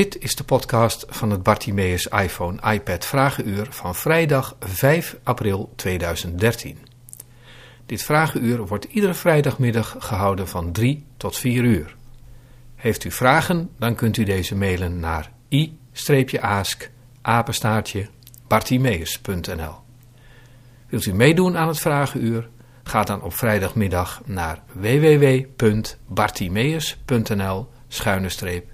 Dit is de podcast van het Bartimeus iPhone iPad Vragenuur van vrijdag 5 april 2013. Dit vragenuur wordt iedere vrijdagmiddag gehouden van 3 tot 4 uur. Heeft u vragen, dan kunt u deze mailen naar i-ask apenstaartje bartimeus.nl Wilt u meedoen aan het vragenuur? Ga dan op vrijdagmiddag naar www.bartimeus.nl schuine streep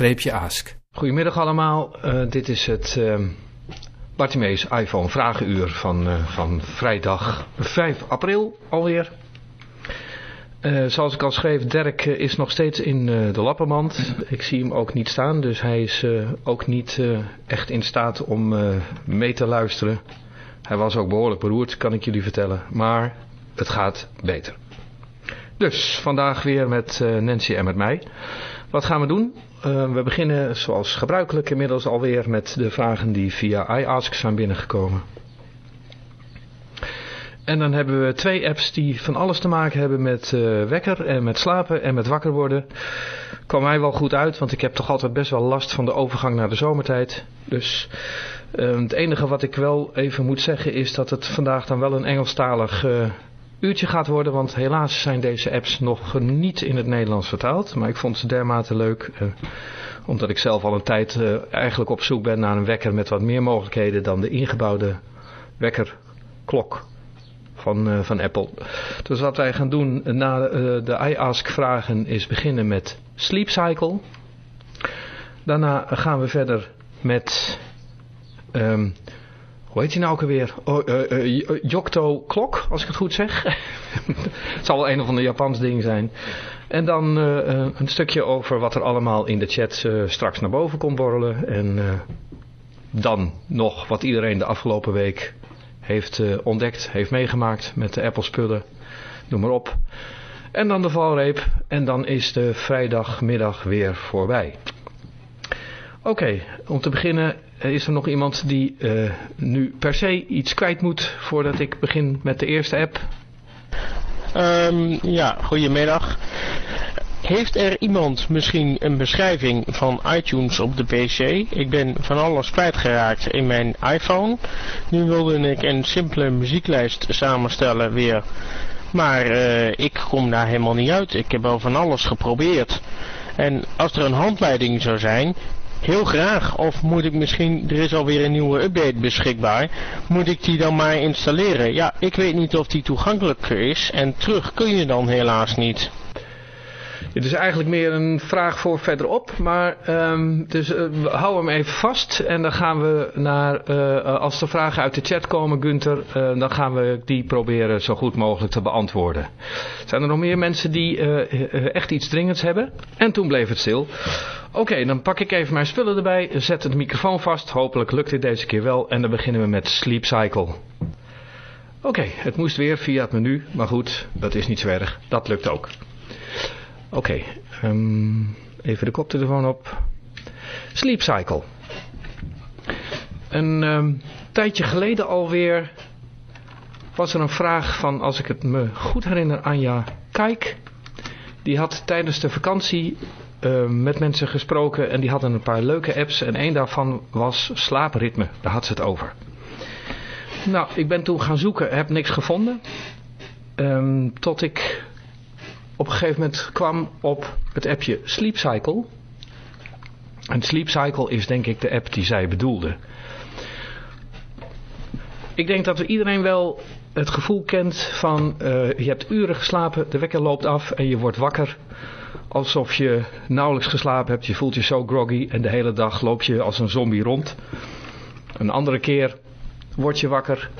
i-ask. Goedemiddag allemaal, uh, dit is het uh, Bartimeus iPhone Vragenuur van, uh, van vrijdag 5 april alweer. zoals ik al schreef, Dirk is nog steeds in de lappenmand. Ik zie hem ook niet staan, dus hij is ook niet echt in staat om mee te luisteren. Hij was ook behoorlijk beroerd, kan ik jullie vertellen. Maar het gaat beter. Dus vandaag weer met Nancy en met mij. Wat gaan we doen? Uh, we beginnen zoals gebruikelijk inmiddels alweer met de vragen die via iAsk zijn binnengekomen. En dan hebben we twee apps die van alles te maken hebben met uh, wekker en met slapen en met wakker worden. Kwam mij wel goed uit, want ik heb toch altijd best wel last van de overgang naar de zomertijd. Dus uh, het enige wat ik wel even moet zeggen is dat het vandaag dan wel een Engelstalig uurtje gaat worden, want helaas zijn deze apps nog niet in het Nederlands vertaald. Maar ik vond ze dermate leuk, eh, omdat ik zelf al een tijd eh, eigenlijk op zoek ben naar een wekker met wat meer mogelijkheden dan de ingebouwde wekkerklok van, uh, van Apple. Dus wat wij gaan doen na uh, de iAsk vragen is beginnen met Sleep Cycle. Daarna gaan we verder met... Um, hoe heet hij nou ook alweer? Oh, uh, uh, Yokto Klok, als ik het goed zeg. het zal wel een of ander Japans ding zijn. En dan een stukje over wat er allemaal in de chat straks naar boven komt borrelen. En dan nog wat iedereen de afgelopen week heeft ontdekt, heeft meegemaakt met de Apple spullen. Noem maar op. En dan de valreep. En dan is de vrijdagmiddag weer voorbij. Oké, om te beginnen is er nog iemand die uh, nu per se iets kwijt moet voordat ik begin met de eerste app? Um, ja, goedemiddag. Heeft er iemand misschien een beschrijving van iTunes op de PC? Ik ben van alles kwijtgeraakt in mijn iPhone. Nu wilde ik een simpele muzieklijst samenstellen weer. Maar uh, ik kom daar helemaal niet uit. Ik heb al van alles geprobeerd. En als er een handleiding zou zijn, Heel graag. Of moet ik misschien, er is alweer een nieuwe update beschikbaar. Moet ik die dan maar installeren? Ja, ik weet niet of die toegankelijk is. En terug kun je dan helaas niet. Het is eigenlijk meer een vraag voor verderop, maar um, dus uh, hou hem even vast en dan gaan we naar, uh, als er vragen uit de chat komen Gunther, uh, dan gaan we die proberen zo goed mogelijk te beantwoorden. Zijn er nog meer mensen die echt iets dringends hebben? En toen bleef het stil. Oké, dan pak ik even mijn spullen erbij, zet de microfoon vast, hopelijk lukt dit deze keer wel en dan beginnen we met Sleep Cycle. Oké, het moest weer via het menu, maar goed, dat is niet zo erg, dat lukt ook. Oké, okay, um, even de koptelefoon op. Sleep Cycle. Een um, tijdje geleden alweer was er een vraag van, als ik het me goed herinner, Anja Kijk. Die had tijdens de vakantie uh, met mensen gesproken en die hadden een paar leuke apps. En een daarvan was slaapritme, daar had ze het over. Nou, ik ben toen gaan zoeken, heb niks gevonden. Tot ik op een gegeven moment kwam op het appje Sleep Cycle. En Sleep Cycle is denk ik de app die zij bedoelde. Ik denk dat iedereen wel het gevoel kent van uh, je hebt uren geslapen, de wekker loopt af en je wordt wakker. Alsof je nauwelijks geslapen hebt, je voelt je zo groggy en de hele dag loop je als een zombie rond. Een andere keer word je wakker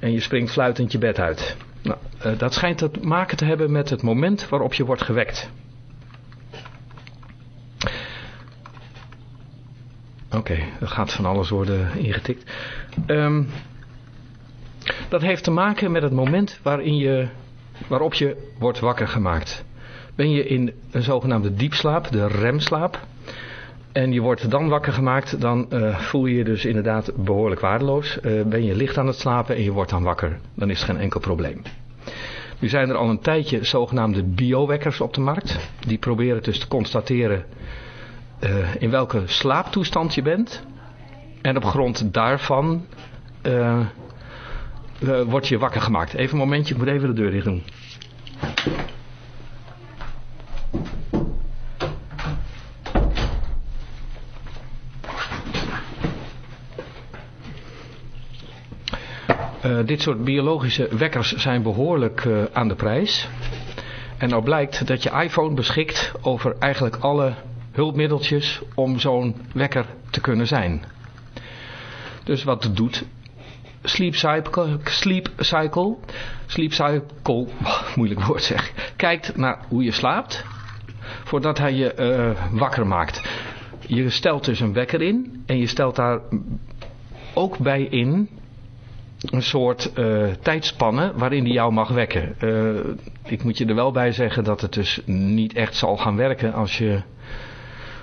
en je springt fluitend je bed uit. Nou, uh, dat schijnt te maken te hebben met het moment waarop je wordt gewekt. Oké, okay, er gaat van alles worden ingetikt. Um, dat heeft te maken met het moment waarin je, waarop je wordt wakker gemaakt. Ben je in een zogenaamde diepslaap, de remslaap, en je wordt dan wakker gemaakt, dan uh, voel je je dus inderdaad behoorlijk waardeloos. Uh, ben je licht aan het slapen en je wordt dan wakker, dan is het geen enkel probleem. Nu zijn er al een tijdje zogenaamde biowekkers op de markt. Die proberen dus te constateren eh, in welke slaaptoestand je bent. En op grond daarvan word je wakker gemaakt. Even een momentje, ik moet even de deur dicht doen. Uh, dit soort biologische wekkers zijn behoorlijk uh, aan de prijs. En nou blijkt dat je iPhone beschikt over eigenlijk alle hulpmiddeltjes om zo'n wekker te kunnen zijn. Dus wat doet, Sleep Cycle, Sleep Cycle, Sleep Cycle, moeilijk woord zeg, kijkt naar hoe je slaapt voordat hij je uh, wakker maakt. Je stelt dus een wekker in en je stelt daar ook bij in een soort uh, tijdspanne waarin die jou mag wekken. Uh, ik moet je er wel bij zeggen dat het dus niet echt zal gaan werken als je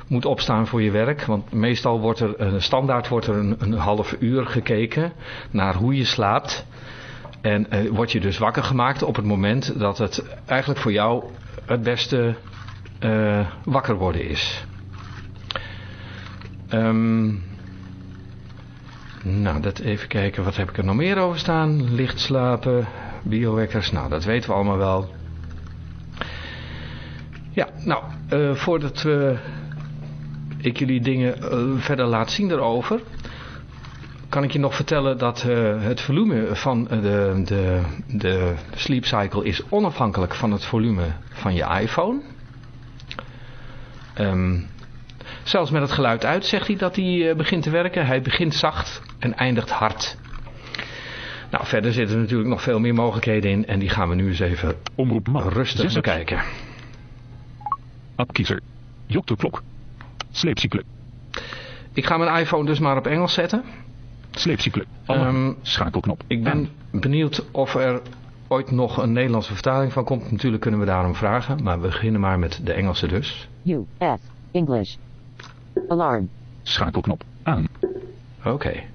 moet opstaan voor je werk. Want meestal wordt er, uh, standaard wordt er een, een, half uur gekeken naar hoe je slaapt. En word je dus wakker gemaakt op het moment dat het eigenlijk voor jou het beste wakker worden is. Um, nou, dat even kijken. Wat heb ik er nog meer over staan? Licht slapen, biowekkers. Nou, dat weten we allemaal wel. Ja, nou, uh, voordat we, ik jullie dingen uh, verder laat zien erover... kan ik je nog vertellen dat het volume van de, de, de sleep is onafhankelijk van het volume van je iPhone. Um, Zelfs met het geluid uit zegt hij dat hij uh, begint te werken. Hij begint zacht en eindigt hard. Nou, verder zitten er natuurlijk nog veel meer mogelijkheden in. En die gaan we nu eens even Omroep man. rustig bekijken. Appkiezer. Jok de klok. Sleepcycle. Ik ga mijn iPhone dus maar op Engels zetten. Sleepcycle. Um, Schakelknop. Ik ben Aan. benieuwd of er ooit nog een Nederlandse vertaling van komt. Natuurlijk kunnen we daarom vragen. Maar we beginnen maar met de Engelse dus. U.S. English. Alarm. Schakelknop. Aan. Oké. Okay.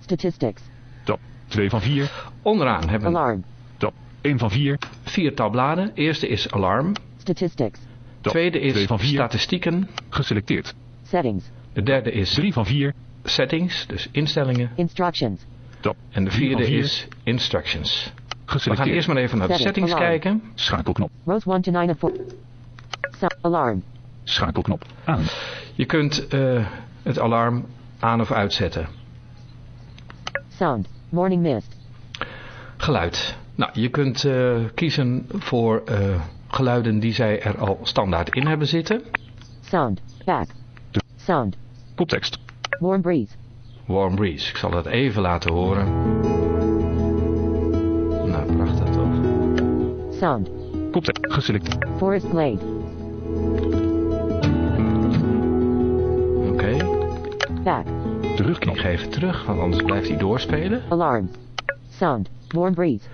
Statistics. Top 2 van 4. Onderaan hebben we Alarm. Top 1 van 4. vier tabbladen. Eerste is alarm. Statistics. Top Tweede is 2 van 4. statistieken. Geselecteerd. Settings. De derde is 3 van 4. settings, dus instellingen. Instructions. Top En de vierde vier. is instructions. We gaan eerst maar even naar de Settings, alarm. kijken. Schakelknop. Rows 1 to 9 of 4. So alarm. Schakelknop. Aan. Je kunt uh, het alarm aan of uitzetten. Sound. Morning mist. Geluid. Nou, je kunt uh, kiezen voor uh, geluiden die zij er al standaard in hebben zitten. Sound. Back. Sound. Koptekst. Warm breeze. Warm breeze. Ik zal dat even laten horen. Nou, prachtig toch? Sound. Koptekst. Geselecteerd. Forest glade. Back. Terugknop. Ik geef het terug, want anders blijft hij doorspelen. Alarm. Sound. Warm breeze.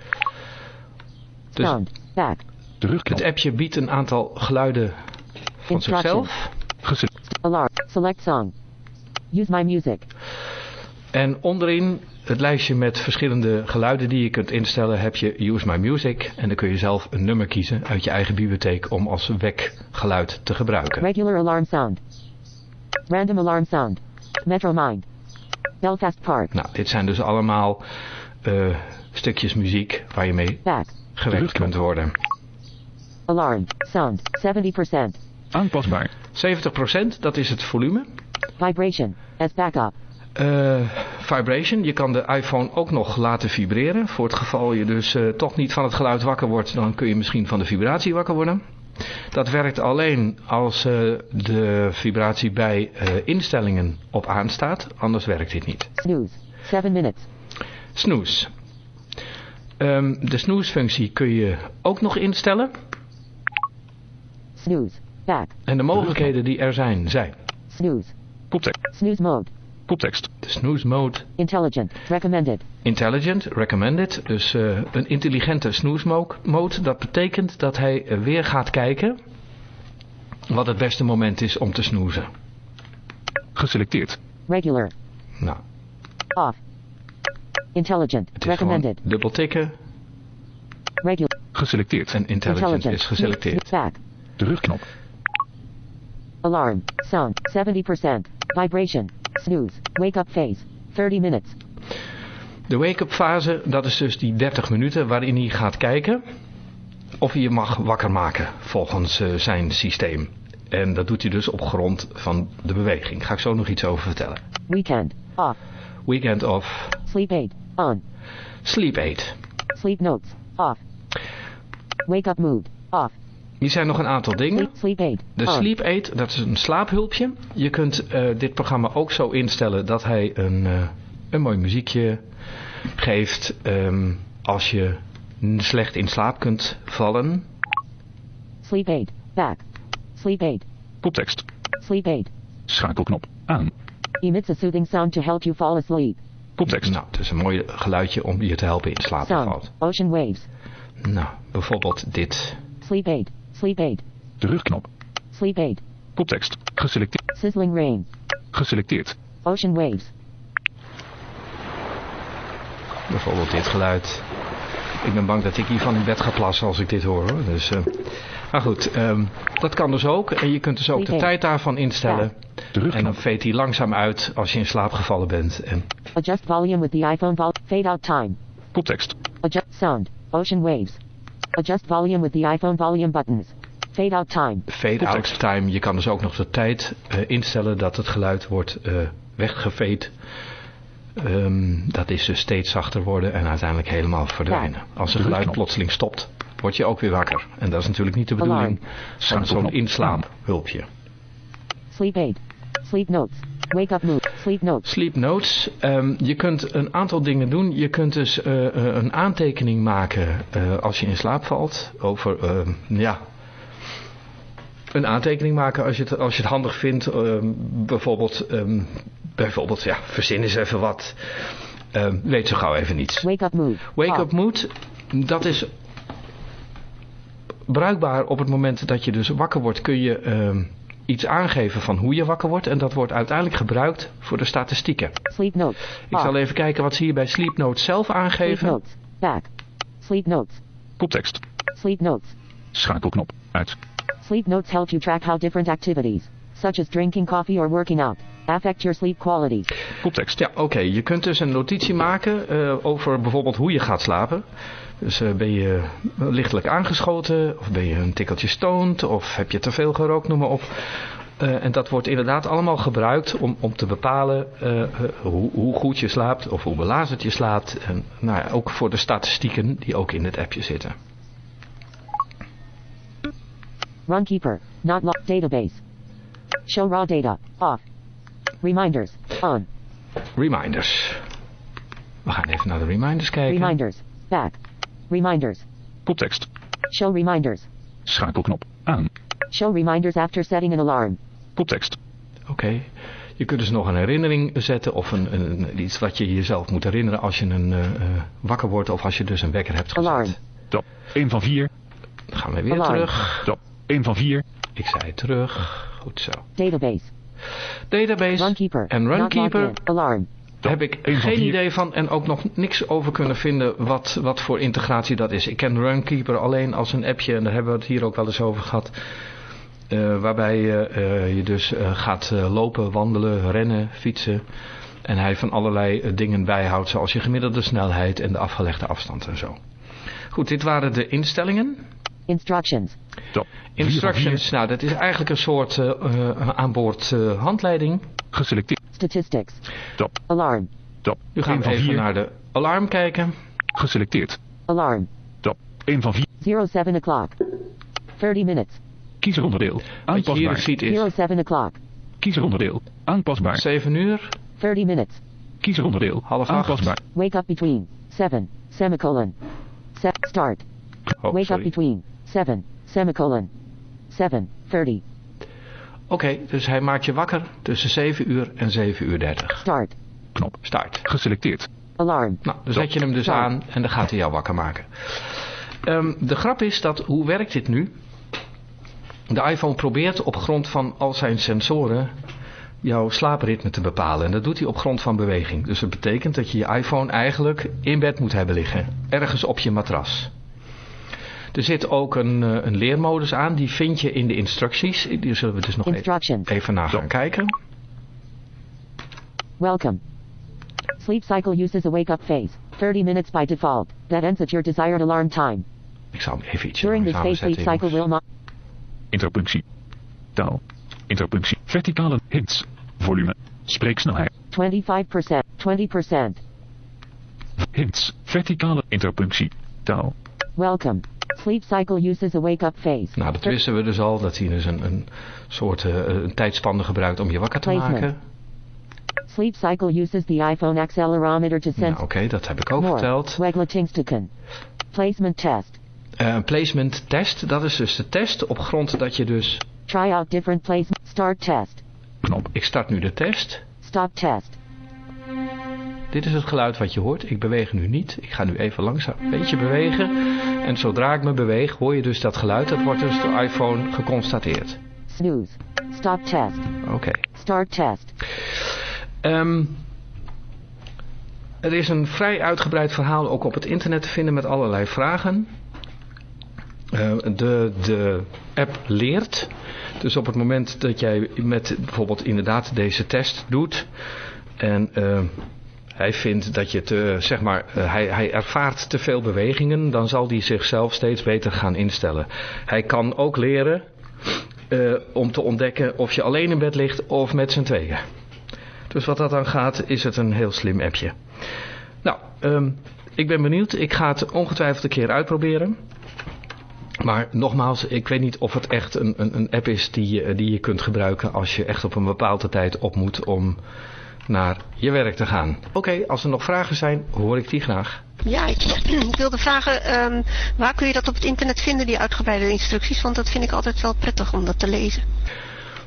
Dus Sound. Back. Terugknop. het appje biedt een aantal geluiden van zichzelf. Alarm. Select song. Use my music. En onderin het lijstje met verschillende geluiden die je kunt instellen heb je Use My Music. En dan kun je zelf een nummer kiezen uit je eigen bibliotheek om als wekgeluid te gebruiken. Regular alarm sound. Random alarm sound. Metro Mind. Belfast Park. Nou, dit zijn dus allemaal uh, stukjes muziek waar je mee Back. gewekt kunt worden. Alarm. Sound. 70%. Aanpasbaar. 70% dat is het volume. Vibration. As backup. Uh, vibration, je kan de iPhone ook nog laten vibreren. Voor het geval je dus uh, toch niet van het geluid wakker wordt, dan kun je misschien van de vibratie wakker worden. Dat werkt alleen als uh, de vibratie bij instellingen op aanstaat, anders werkt dit niet. Snooze. 7 minutes. Snooze. Um, de snooze functie kun je ook nog instellen. Snooze. Back. En de mogelijkheden die er zijn, zijn Snooze. Koptekst. Snooze mode. Koptekst. de snooze mode Intelligent. Recommended. Intelligent, recommended. Dus uh, een intelligente snooze mo- mode. Dat betekent dat hij weer gaat kijken wat het beste moment is om te snoezen. Geselecteerd. Regular. Nou, Off. Intelligent. het is gewoon Recommended. dubbel tikken Regular. Geselecteerd. en intelligent Intelligent. is geselecteerd. Back. Terugknop. Alarm. Sound. 70%. Vibration. Snooze. Wake up phase. 30 minutes. De wake-up fase, dat is dus die 30 minuten waarin hij gaat kijken of hij je mag wakker maken volgens eh, zijn systeem. En dat doet hij dus op grond van de beweging. Ga ik zo nog iets over vertellen. Weekend. Off. Weekend of Sleep aid. On. sleep aid. Sleep notes. Off. Wake up mood. Off. Hier zijn nog een aantal dingen. De on. Sleep Aid, dat is een slaaphulpje. Je kunt eh, dit programma ook zo instellen dat hij een, eh, een mooi muziekje geeft ehm, als je slecht in slaap kunt vallen. Sleep aid. Back. Sleep aid. Koptekst. Sleep aid. Schakelknop. Aan. Emits a soothing sound to help you fall asleep. Koptekst. Nou, het is een mooi geluidje om je te helpen in slaap te Sound. vallen. Ocean waves. Nou, bijvoorbeeld dit. Sleep aid. Sleep aid. Terugknop. Sleep aid. Koptekst. Geselecteerd. Sizzling rain. Geselecteerd. Ocean waves. Bijvoorbeeld dit geluid. Ik ben bang dat ik hiervan in bed ga plassen als ik dit hoor. hoor. Dus, eh, maar goed, ehm, dat kan dus ook. En je kunt dus ook de tijd daarvan instellen. En dan veet hij langzaam uit als je in slaap gevallen bent. En Adjust volume with the iPhone vol. Fade out time. Koptekst. Adjust sound. Ocean waves. Adjust volume with the iPhone volume buttons. Fade out time. fade out time. Je kan dus ook nog de tijd eh, instellen dat het geluid wordt eh weggeveed. Ehm, dat is dus steeds zachter worden en uiteindelijk helemaal verdwijnen. Als een geluid plotseling stopt, word je ook weer wakker. En dat is natuurlijk niet de bedoeling van zo'n inslaaphulpje. Sleep aid. Sleep notes. Wake up mood. Sleep notes. Sleep notes. Ehm, je kunt een aantal dingen doen. Je kunt dus eh, eh, een aantekening maken eh, als je in slaap valt. Over, ehm, ja... Een aantekening maken als je het, als je het handig vindt. ehm, bijvoorbeeld, bijvoorbeeld, ja, verzin eens even wat. Weet zo gauw even niets. Wake up mood. Wake up mood, dat is bruikbaar op het moment dat je dus wakker wordt. Kun je iets aangeven van hoe je wakker wordt. En dat wordt uiteindelijk gebruikt voor de statistieken. Sleep notes. Ik zal even kijken wat ze hier bij Sleep Notes zelf Sleep aangeven. notes. Back. Sleep notes. Koptekst. Sleep notes. Schakelknop. Uit. Sleep notes help you track how different activities, such as drinking coffee or working out, affect your sleep quality. Koptekst. Ja, oké. Je kunt dus een notitie maken eh, over bijvoorbeeld hoe je gaat slapen. Dus eh, ben je lichtelijk aangeschoten, of ben je een tikkeltje stoned, of heb je te veel gerookt, noem maar op. Eh, en dat wordt inderdaad allemaal gebruikt om, om te bepalen eh, hoe, hoe goed je slaapt of hoe belazerd je slaapt. En nou ja, ook voor de statistieken die ook in het appje zitten. Runkeeper, not lock database. Show raw data, off. Reminders, on. Reminders. We gaan even naar de reminders kijken. Reminders, back. Reminders, Koptekst. show reminders. Schakelknop. Aan. Show reminders after setting an alarm. Koptekst. Oké. Je kunt dus nog een herinnering zetten of een, een, iets wat je jezelf moet herinneren als je een, eh, eh, wakker wordt of als je dus een wekker hebt gezet. Alarm. Top. 1 van 4. Dan gaan we weer Alarm. terug. Top. 1 van 4. Ik zei terug. Goed zo. Database, Database Runkeeper, en not Runkeeper logged in. Alarm. Daar heb ik geen idee van en ook nog niks over kunnen vinden wat, wat voor integratie dat is. Ik ken Runkeeper alleen als een appje en daar hebben we het hier ook wel eens over gehad. Eh, waarbij je, eh, je dus eh, gaat eh, lopen, wandelen, rennen, fietsen. En hij van allerlei dingen bijhoudt zoals je gemiddelde snelheid en de afgelegde afstand en zo. Goed, dit waren de instellingen. Instructions, Top. Instructions, nou dat is eigenlijk een soort aanboord eh, handleiding. Geselecteerd. Statistics. Top. Alarm, Top. Nu gaan 1 we van even 4. naar de alarm kijken. Geselecteerd. alarm. Top. 1 van 4. 07 o'clock. 30 minutes. Kiezeronderdeel. Wat je hier Aanpasbaar. ziet is 07 o'clock. Kiezeronderdeel. Aanpasbaar. 7 uur, 30 minutes. Kiezeronderdeel. Half acht. Aanpasbaar. Wake up between 7, semicolon. Set, start. Oh, Wake up sorry. between 7, semicolon. 7.30. Oké, dus hij maakt je wakker tussen 7 uur en 7 uur 30. Start. Knop. Start. Geselecteerd. Alarm. Nou, dan zet je hem dus Start. aan en dan gaat hij jou wakker maken. Ehm, de grap is dat, hoe werkt dit nu? De iPhone probeert op grond van al zijn sensoren jouw slaapritme te bepalen. En dat doet hij op grond van beweging. Dus dat betekent dat je je iPhone eigenlijk in bed moet hebben liggen. Ergens op je matras. Er zit ook een, eh, een leermodus aan, die vind je in de instructies. Die zullen we dus nog even, Instructions. even naar gaan kijken. Welcome. Sleep cycle uses a wake up phase. 30 minutes by default. That ends at your desired alarm time. Ik zal hem even iets During this langzamer phase, sleep cycle will not. Interpunctie. Taal. Interpunctie. Verticale hints. Volume. Spreeksnelheid. 25%. 20%. Hints. Verticale interpunctie. Taal. Welcome. Sleep cycle uses a wake up phase. Nou, dat wisten we dus al, dat hij dus een, een soort eh, een tijdspanne gebruikt om je wakker te Placement. maken. Sleep cycle uses the iPhone accelerometer to Nou, sense oké, dat heb ik ook more. verteld. Placement test. Eh, placement test, dat is dus de test op grond dat je dus... Try out different placement. Start test. Knop. Ik start nu de test. Stop test. Dit is het geluid wat je hoort. Ik beweeg nu niet. Ik ga nu even langzaam een beetje bewegen. En zodra ik me beweeg, hoor je dus dat geluid. Dat wordt dus door de iPhone geconstateerd. Snooze. Stop test. Oké. Start test. Ehm, er is een vrij uitgebreid verhaal ook op het internet te vinden met allerlei vragen. Eh, de, de app leert. Dus op het moment dat jij met bijvoorbeeld inderdaad deze test doet. En eh, hij vindt dat je te, zeg maar, eh, hij, hij ervaart te veel bewegingen. Dan zal hij zichzelf steeds beter gaan instellen. Hij kan ook leren eh, om te ontdekken of je alleen in bed ligt of met z'n tweeën. Dus wat dat dan gaat, is het een heel slim appje. Nou, ehm, ik ben benieuwd. Ik ga het ongetwijfeld een keer uitproberen. Maar nogmaals, ik weet niet of het echt een, een, een app is die je, die je kunt gebruiken als je echt op een bepaalde tijd op moet om naar je werk te gaan. Oké, als er nog vragen zijn, hoor ik die graag. Ja, ik, ik wilde vragen, ehm, waar kun je dat op het internet vinden, die uitgebreide instructies? Want dat vind ik altijd wel prettig om dat te lezen.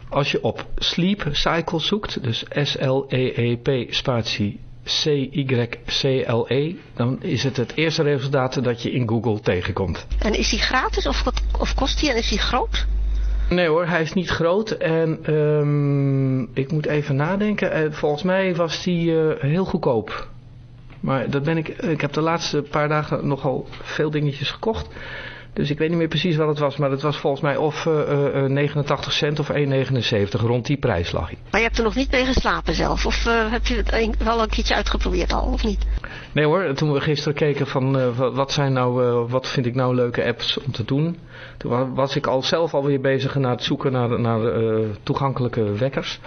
Als je op Sleep Cycle zoekt, dus S-L-E-E-P spatie C-Y-C-L-E, dan is het het eerste resultaat dat je in Google tegenkomt. En is die gratis of, of kost die en is die groot? Nee hoor, hij is niet groot en ehm, ik moet even nadenken. Eh, volgens mij was die eh, heel goedkoop. Maar dat ben ik, ik heb de laatste paar dagen nogal veel dingetjes gekocht. Dus ik weet niet meer precies wat het was, maar het was volgens mij of eh, eh, 89 cent of 1,79. Rond die prijs lag hij. Maar je hebt er nog niet mee geslapen zelf? Of heb je het wel een keertje uitgeprobeerd al, of niet? Nee hoor, toen we gisteren keken van eh, wa- wat, zijn nou, eh, wat vind ik nou leuke apps om te doen. Toen wa- was ik al zelf alweer bezig naar het zoeken naar, naar eh, toegankelijke wekkers.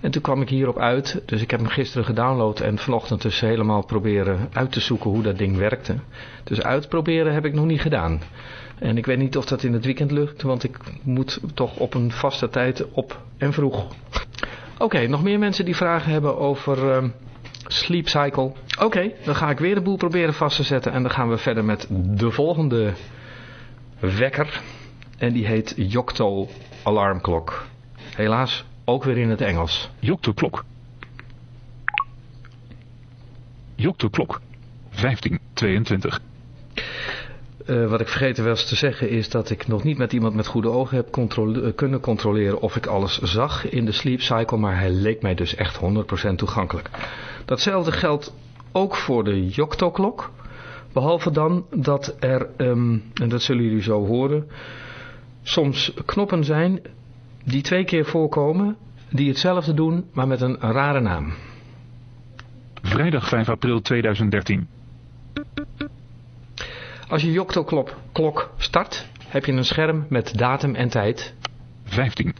En toen kwam ik hierop uit. Dus ik heb hem gisteren gedownload en vanochtend dus helemaal proberen uit te zoeken hoe dat ding werkte. Dus uitproberen heb ik nog niet gedaan. En ik weet niet of dat in het weekend lukt, want ik moet toch op een vaste tijd op en vroeg. Oké, nog meer mensen die vragen hebben over ehm, Sleep Cycle. Oké, dan ga ik weer de boel proberen vast te zetten en dan gaan we verder met de volgende wekker. En die heet Yocto Alarmklok. Helaas ook weer in het Engels. De klok. De klok. 1522. Eh, wat ik vergeten was te zeggen is dat ik nog niet met iemand met goede ogen heb controle- eh, kunnen controleren of ik alles zag in de sleep cycle, maar hij leek mij dus echt 100% toegankelijk. Datzelfde geldt ook voor de Yocto-klok, behalve dan dat er, ehm, en dat zullen jullie zo horen, soms knoppen zijn die twee keer voorkomen, die hetzelfde doen, maar met een rare naam. Vrijdag 5 april 2013. Als je Yocto-klok klok start, heb je een scherm met datum en tijd 15.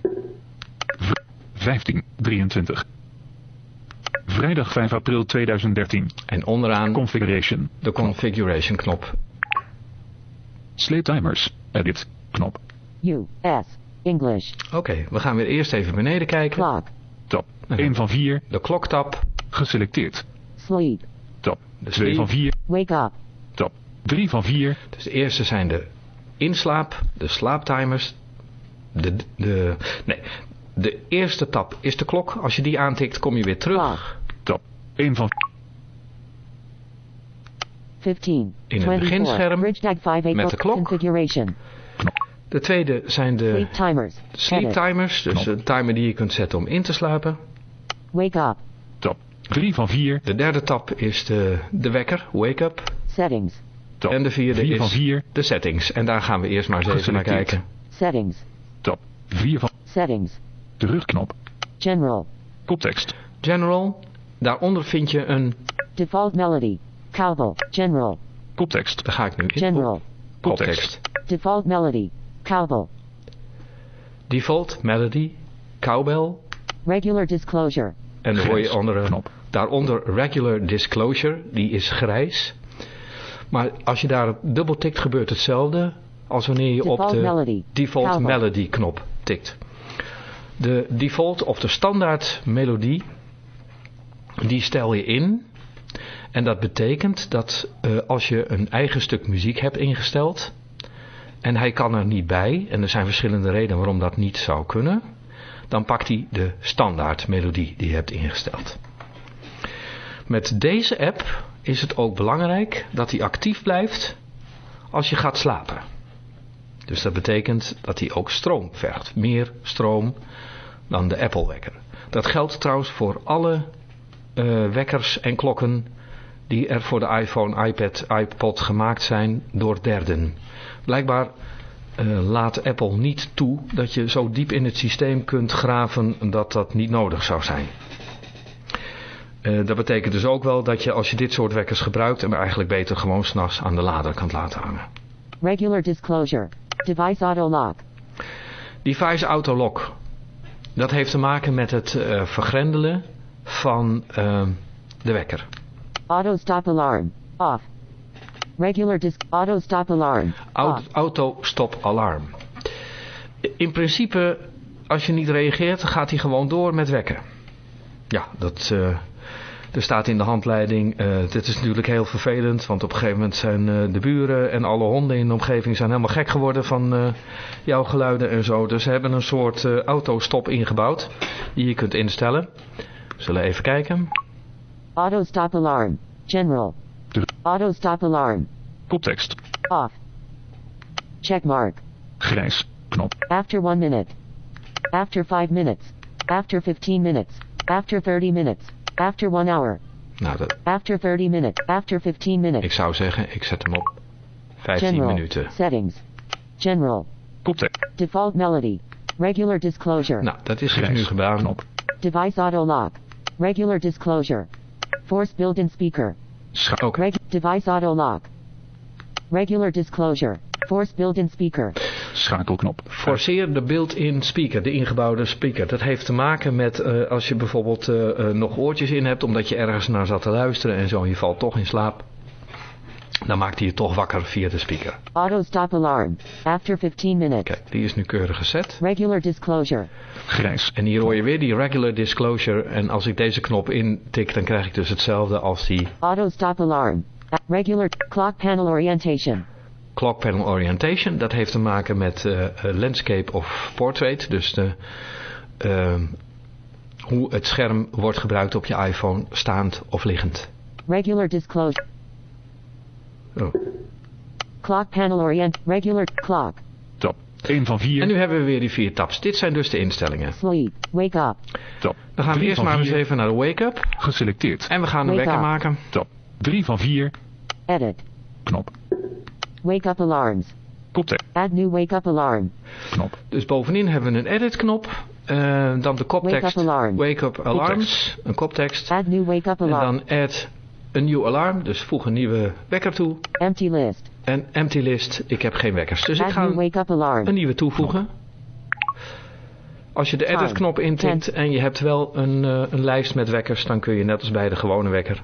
V 1523. Vrijdag 5 april 2013. en onderaan Configuration. de configuration knop. Sleep timers. Edit. Knop. U, S, English, Oké, we gaan weer eerst even beneden kijken. clock, Tab. 1 van 4. De kloktab, Geselecteerd. sleep, Tab. De 2 van 4. wake up, Tab. 3 van 4. dus de eerste zijn de inslaap, de slaaptimers. De, de, nee, de eerste tab is de klok. Als je die aantikt kom je weer terug. Clock, Tab. 1 van 15, In het 24, beginscherm bridge tag 5 met de klok. De tweede zijn de sleep timers, sleep edit, timers. Dus een timer die je kunt zetten om in te slapen. wake up, tab. 3 van 4. De derde tab is de, de wekker, wake up. settings, Tab. En de vierde 4 is van 4. de settings. En daar gaan we eerst maar eens even naar kijken. Settings. Tab. 4 van Settings. terugknop. General. Koptekst. General. Daaronder vind je een... Default melody. Cowbell. General. Koptekst. Daar ga ik nu in. General. Koptekst. Default melody. Cowbell. Default, melody, cowbell. Regular disclosure. En dan hoor je onder, Knop. daaronder regular disclosure. Die is grijs. Maar als je daar dubbel tikt gebeurt hetzelfde als wanneer je op de melody. default Cowbell. melody knop tikt. De default of de standaard melodie, die stel je in. En dat betekent dat eh, als je een eigen stuk muziek hebt ingesteld en hij kan er niet bij, en er zijn verschillende redenen waarom dat niet zou kunnen, dan pakt hij de standaard melodie die je hebt ingesteld. Met deze app is het ook belangrijk dat hij actief blijft als je gaat slapen. Dus dat betekent dat hij ook stroom vergt. Meer stroom dan de Apple wekker. Dat geldt trouwens voor alle eh, wekkers en klokken die er voor de iPhone, iPad, iPod gemaakt zijn door derden. Blijkbaar eh, laat Apple niet toe dat je zo diep in het systeem kunt graven dat dat niet nodig zou zijn. Eh, dat betekent dus ook wel dat je als je dit soort wekkers gebruikt hem eigenlijk beter gewoon s'nachts aan de lader kan laten hangen. Regular disclosure. Device auto lock. Device Auto Lock. Dat heeft te maken met het vergrendelen van eh, de wekker. Auto stop alarm. Off. Regular disc. Auto stop alarm. Au- Off. Auto stop alarm. In principe, als je niet reageert, gaat hij gewoon door met wekken. Ja, dat, eh, er staat in de handleiding, eh, dit is natuurlijk heel vervelend, want op een gegeven moment zijn eh, de buren en alle honden in de omgeving zijn helemaal gek geworden van jouw geluiden en zo. Dus ze hebben een soort autostop ingebouwd, die je kunt instellen. We zullen even kijken. Auto stop alarm. General. Auto stop alarm. Koptekst. Off. Checkmark. Grijs. Knop. After 1 minute. After 5 minutes. After 15 minutes. After 30 minutes. After 1 hour. Nou, dat, After 30 minutes. After 15 ik minutes. zou zeggen, ik zet hem op 15 General. minuten. Settings. General. Koptekst. Default melody. Regular disclosure. Nou, dat is dus Grijs. nu gedaan. Knop. Device auto lock. Regular disclosure. Force built-in speaker. Scha Oké. Reg- device auto lock. Regular disclosure. Force built-in speaker. Schakelknop. Forceer de built-in speaker, de ingebouwde speaker. Dat heeft te maken met eh, als je bijvoorbeeld eh, eh, nog oortjes in hebt omdat je ergens naar zat te luisteren en zo en je valt toch in slaap. Dan maakt hij je toch wakker via de speaker. Auto stop alarm. After 15 minutes. Kijk, die is nu keurig gezet. Regular disclosure. Grijs. En hier hoor je weer die regular disclosure. En als ik deze knop intik, dan krijg ik dus hetzelfde als die Auto stop alarm. Regular clock panel orientation. clock panel orientation. Dat heeft te maken met eh, eh, landscape of portrait. Dus de, ehm, hoe het scherm wordt gebruikt op je iPhone, staand of liggend. Regular disclosure. Oh. Clock panel orient. Regular clock. Tab. 1 van 4. En nu hebben we weer die vier tabs. Dit zijn dus de instellingen. Sleep. Wake up. Tab. Dan gaan we 3 eerst maar eens 4. even naar de wake-up. Geselecteerd. En we gaan een Wake wekker up. maken. Tab. 3 van 4. Edit. Knop. Wake up alarms. Koptekst. Add new wake up alarm. Knop. Dus bovenin hebben we een edit knop. Eh, dan de koptekst. Wake up alarm. Wake up alarms. Een koptekst. Add new wake up En alarm. dan add een nieuw alarm. Dus voeg een nieuwe wekker toe. Empty list. En empty list. Ik heb geen wekkers. Dus ik ga new een, wake up alarm. een nieuwe toevoegen. Als je de edit knop intikt en je hebt wel een, eh, een lijst met wekkers. Dan kun je net als bij de gewone wekker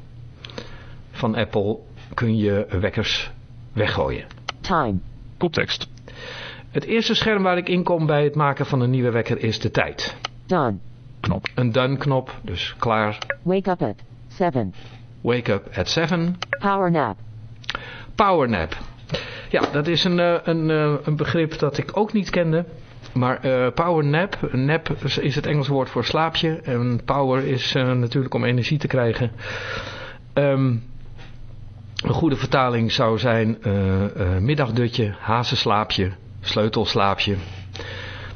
van Apple. Kun je wekkers weggooien. Time. Koptekst. Het eerste scherm waar ik in kom bij het maken van een nieuwe wekker is de tijd. Done. Knop. Een done knop, dus klaar. Wake up at 7. Wake up at 7. Power nap. Power nap. Ja, dat is een, eh, een, eh, een begrip dat ik ook niet kende. Maar eh, power nap, nap is- het Engels woord voor slaapje. En power is natuurlijk om energie te krijgen. Ehm, een goede vertaling zou zijn eh, middagdutje, hazenslaapje, sleutelslaapje.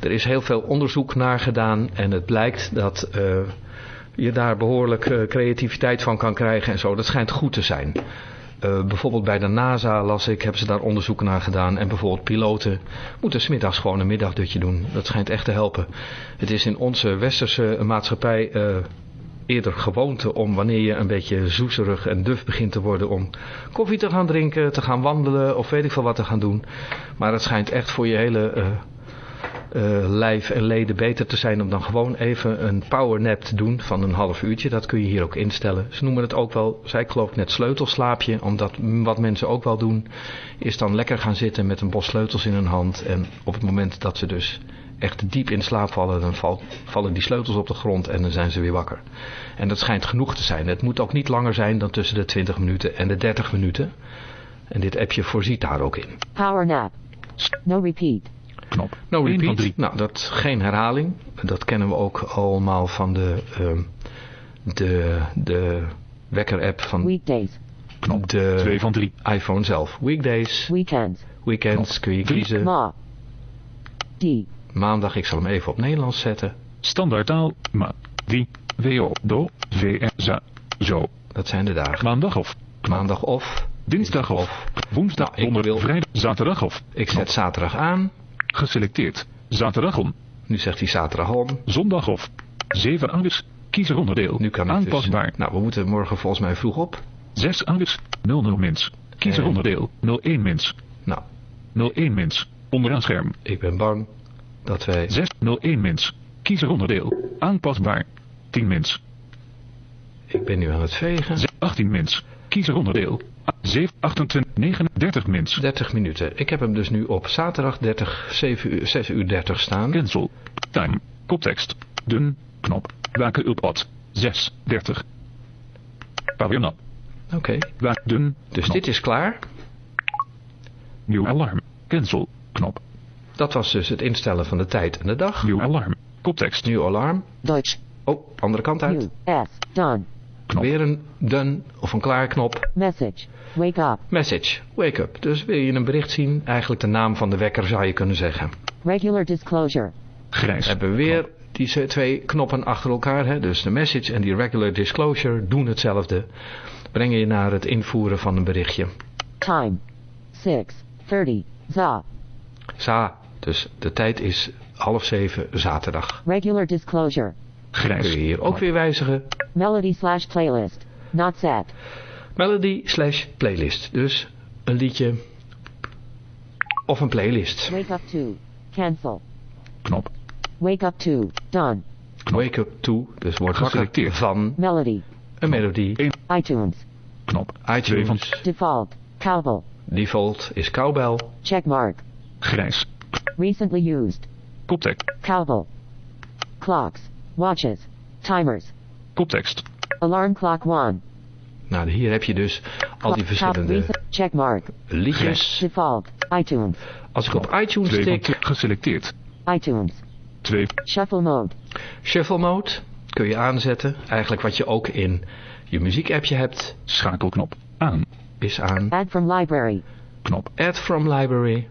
Er is heel veel onderzoek naar gedaan en het blijkt dat je daar behoorlijk eh, creativiteit van kan krijgen en zo. Dat schijnt goed te zijn. Eh, bijvoorbeeld bij de NASA las ik, hebben ze daar onderzoeken naar gedaan. En bijvoorbeeld piloten moeten smiddags gewoon een middagdutje doen. Dat schijnt echt te helpen. Het is in onze westerse maatschappij eh, eerder gewoonte om wanneer je een beetje zoezerig en duf begint te worden om koffie te gaan drinken, te gaan wandelen of weet ik veel wat te gaan doen. Maar het schijnt echt voor je hele eh, lijf en leden beter te zijn om dan gewoon even een powernap te doen van een half uurtje. Dat kun je hier ook instellen. Ze noemen het ook wel, ik geloof net sleutelslaapje, omdat wat mensen ook wel doen, is dan lekker gaan zitten met een bos sleutels in hun hand. En op het moment dat ze dus echt diep in slaap vallen, dan val- vallen die sleutels op de grond en dan zijn ze weer wakker. En dat schijnt genoeg te zijn. Het moet ook niet langer zijn dan tussen de 20 minuten en de 30 minuten. En dit appje voorziet daar ook in. Power nap. No repeat. Knop. No 1 van repeat. 3. Nou, dat is geen herhaling. Dat kennen we ook allemaal van de, ehm, de, de wekker-app van Weekdays. Knop. de 2 van 3. iPhone zelf. Weekdays, Weekends. weekends Knop. kun je Drie. kiezen. Ma. D. Maandag, ik zal hem even op Nederlands zetten. Standaardtaal. Ma. Die. WO. Do. VR. Za. Zo. Dat zijn de dagen. Maandag of. Maandag of. Dinsdag of. Woensdag. Nou, donderdag. wil- Vrijdag. Zaterdag of. Ik zet zaterdag aan. Geselecteerd. Zaterdag om. Nu zegt hij zaterdag om. Zondag of. 7 angers. Kies er onderdeel. Nu kan dus... Aanpasbaar. Nou, we moeten morgen volgens mij vroeg op. 6 angers. 00 mins. Kies er En- onderdeel. 01 mins. Nou, 01 mins. Onderaan scherm. ik ben bang dat wij... 601 mins. Kies er onderdeel. Aanpasbaar. 10 mins. Ik ben nu aan het vegen. 18 mins. Kies er onderdeel. 7, 28, 39 mins. 30 minuten. Ik heb hem dus nu op zaterdag 30, 7 uur, 6 uur 30 staan. Cancel. Time. Koptekst. Dun. Knop. Waken upad. 6, 30. Power nap. Oké, dun. dus knop. dit is klaar. Nieuw alarm. Cancel. Knop. Dat was dus het instellen van de tijd en de dag. Nieuw alarm. Koptekst. Nieuw alarm. Deutsch. Oh, andere kant uit. S. Done. Knop. Weer een done of een klaar knop. Message. Wake up. Message. Wake up. Dus wil je een bericht zien? Eigenlijk de naam van de wekker zou je kunnen zeggen. Regular disclosure. Grijs. We hebben weer die twee knoppen achter elkaar. Hè? Dus de message en die regular disclosure doen hetzelfde. Brengen je naar het invoeren van een berichtje. Time. 6.30. Za. Za. Dus de tijd is half zeven zaterdag. Regular disclosure. Grijs. Kun je hier ook weer wijzigen. Melody slash playlist. Not set. Melody slash playlist. Dus een liedje of een playlist. Wake up to. Cancel. Knop. Wake up to. Done. Wake up to. Dus wordt Geselecteerd. van Melody. een melodie. iTunes. Knop. ITunes. Default. Cowbell. Default is cowbell. Checkmark. grijs. Recently used. Koptekst. Cowbell. Clocks. Watches. Timers. Koptekst. Alarm clock 1. Nou, hier heb je dus al die verschillende. Checkmark. liedjes. Default. iTunes. Als ik op iTunes tik, twee. Geselecteerd. iTunes. 2. Shuffle mode. shuffle mode, kun je aanzetten. Eigenlijk wat je ook in je muziekappje hebt, Schakelknop. Aan. is aan Add from library. Knop. Add from Library,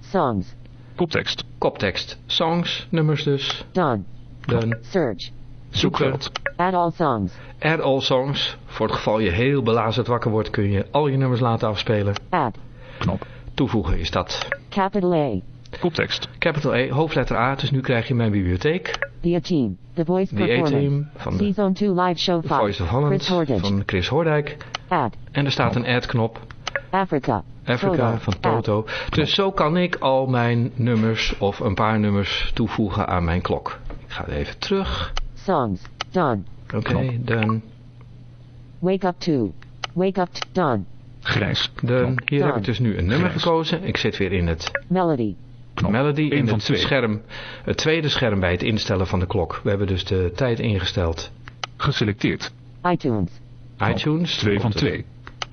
Songs. Koptekst. koptekst, songs, nummers dus. Done. Dan Search. Zoeken, Zoekveld. Add all songs. add all songs. Voor het geval je heel belazerd wakker wordt, kun je al je nummers laten afspelen. Add. Knop. Toevoegen is dat. Capital A. Koptekst. Capital E, hoofdletter A, dus nu krijg je mijn bibliotheek. The A-Team. The Voice The Performance. A-Team van de Season 2 Live Show 5. Voice of Holland Chris van Chris Hordijk. Add. En er staat een add knop. Africa. Africa Toto. van Add. Toto. Dus zo kan ik al mijn nummers of een paar nummers toevoegen aan mijn klok. Ik ga even terug. Songs. Done. Oké, Knop. dan, Wake up to. Wake up to. Done. Grijs. dan. Knop. Hier heb ik dus nu een nummer Grijs. gekozen. Ik zit weer in het Melody. Knop. melody Eén in van het twee. scherm. Het tweede scherm bij het instellen van de klok. We hebben dus de tijd ingesteld. Geselecteerd. iTunes. iTunes. 2 van Komt er- 2.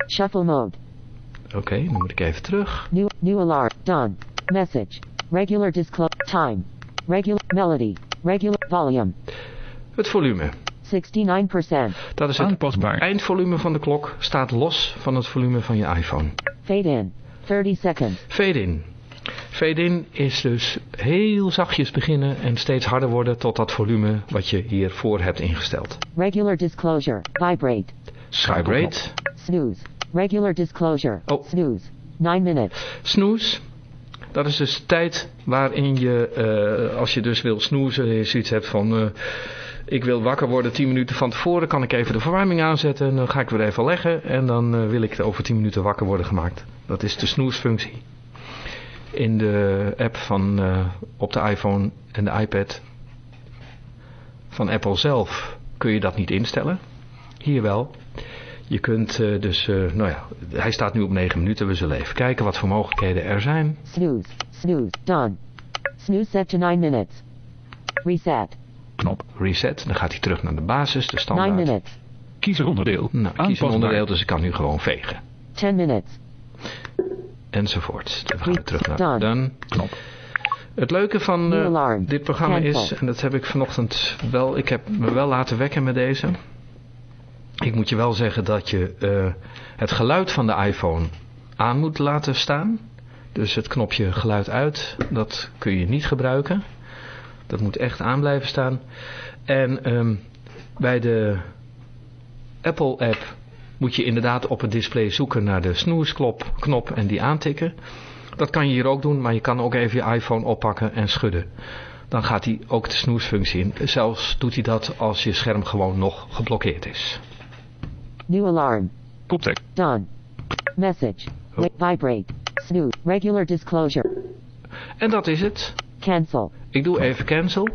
Shuffle mode. Oké, dan moet ik even terug. New new alarm. Done. Message. Regular disclose. Time. Regular melody. Regular volume. Het volume. 69%. Dat is het Aanpasbaar. eindvolume van de klok. Staat los van het volume van je iPhone. Fade in. 30 seconds. Fade in. Fade in is dus heel zachtjes beginnen en steeds harder worden tot dat volume wat je hiervoor hebt ingesteld. Regular disclosure. Vibrate. Vibrate. Snooze. Regular disclosure. Oh. Snooze. 9 minutes. Snoes. Dat is dus tijd waarin je, eh, als je dus wil snoezen, je zoiets hebt van... eh, ik wil wakker worden 10 minuten van tevoren, kan ik even de verwarming aanzetten. En dan ga ik weer even leggen en dan eh, wil ik over 10 minuten wakker worden gemaakt. Dat is de snoesfunctie. In de app van op de iPhone en de iPad van Apple zelf kun je dat niet instellen. Hier wel. Je kunt eh, dus, eh, nou ja, hij staat nu op 9 minuten. We zullen even kijken wat voor mogelijkheden er zijn. Snooze. Snooze. Done. Snooze set to 9 minutes. Reset. Knop. Reset, dan gaat hij terug naar de basis, de 9 standaard. minutes. Kies er onderdeel. Nou, kies een onderdeel, dus ik kan nu gewoon vegen. 10 minutes. Enzovoort. Dan gaan we terug naar Done. done. Knop. Het leuke van eh, dit programma is, en dat heb ik vanochtend wel, ik heb me wel laten wekken met deze. Ik moet je wel zeggen dat je eh, het geluid van de iPhone aan moet laten staan. Dus het knopje geluid uit, dat kun je niet gebruiken. Dat moet echt aan blijven staan. En ehm, bij de Apple app moet je inderdaad op het display zoeken naar de snoesknop knop en die aantikken. Dat kan je hier ook doen, maar je kan ook even je iPhone oppakken en schudden. Dan gaat hij ook de snoesfunctie in. Zelfs doet hij dat als je scherm gewoon nog geblokkeerd is. New alarm. Koptekst. Done. Message. Oh. Vibrate. Snooze. Regular disclosure. En dat is het. Cancel. Ik doe even cancel.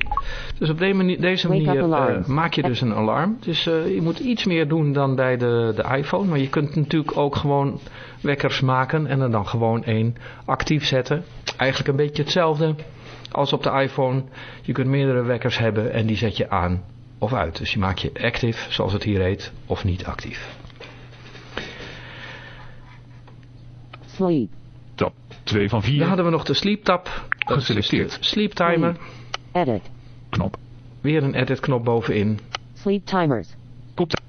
Dus op de mani- deze up manier eh, maak je dus een alarm. Dus eh, je moet iets meer doen dan bij de, de iPhone. Maar je kunt natuurlijk ook gewoon wekkers maken en er dan gewoon één actief zetten. Eigenlijk een beetje hetzelfde als op de iPhone. Je kunt meerdere wekkers hebben en die zet je aan of uit. Dus je maakt je active, zoals het hier heet, of niet actief. Sleep. Tab 2 van 4. Dan hadden we nog de sleep tab. Dat is Geselecteerd. sleep timer. Edit. Knop. Weer een edit knop bovenin. Sleep timers.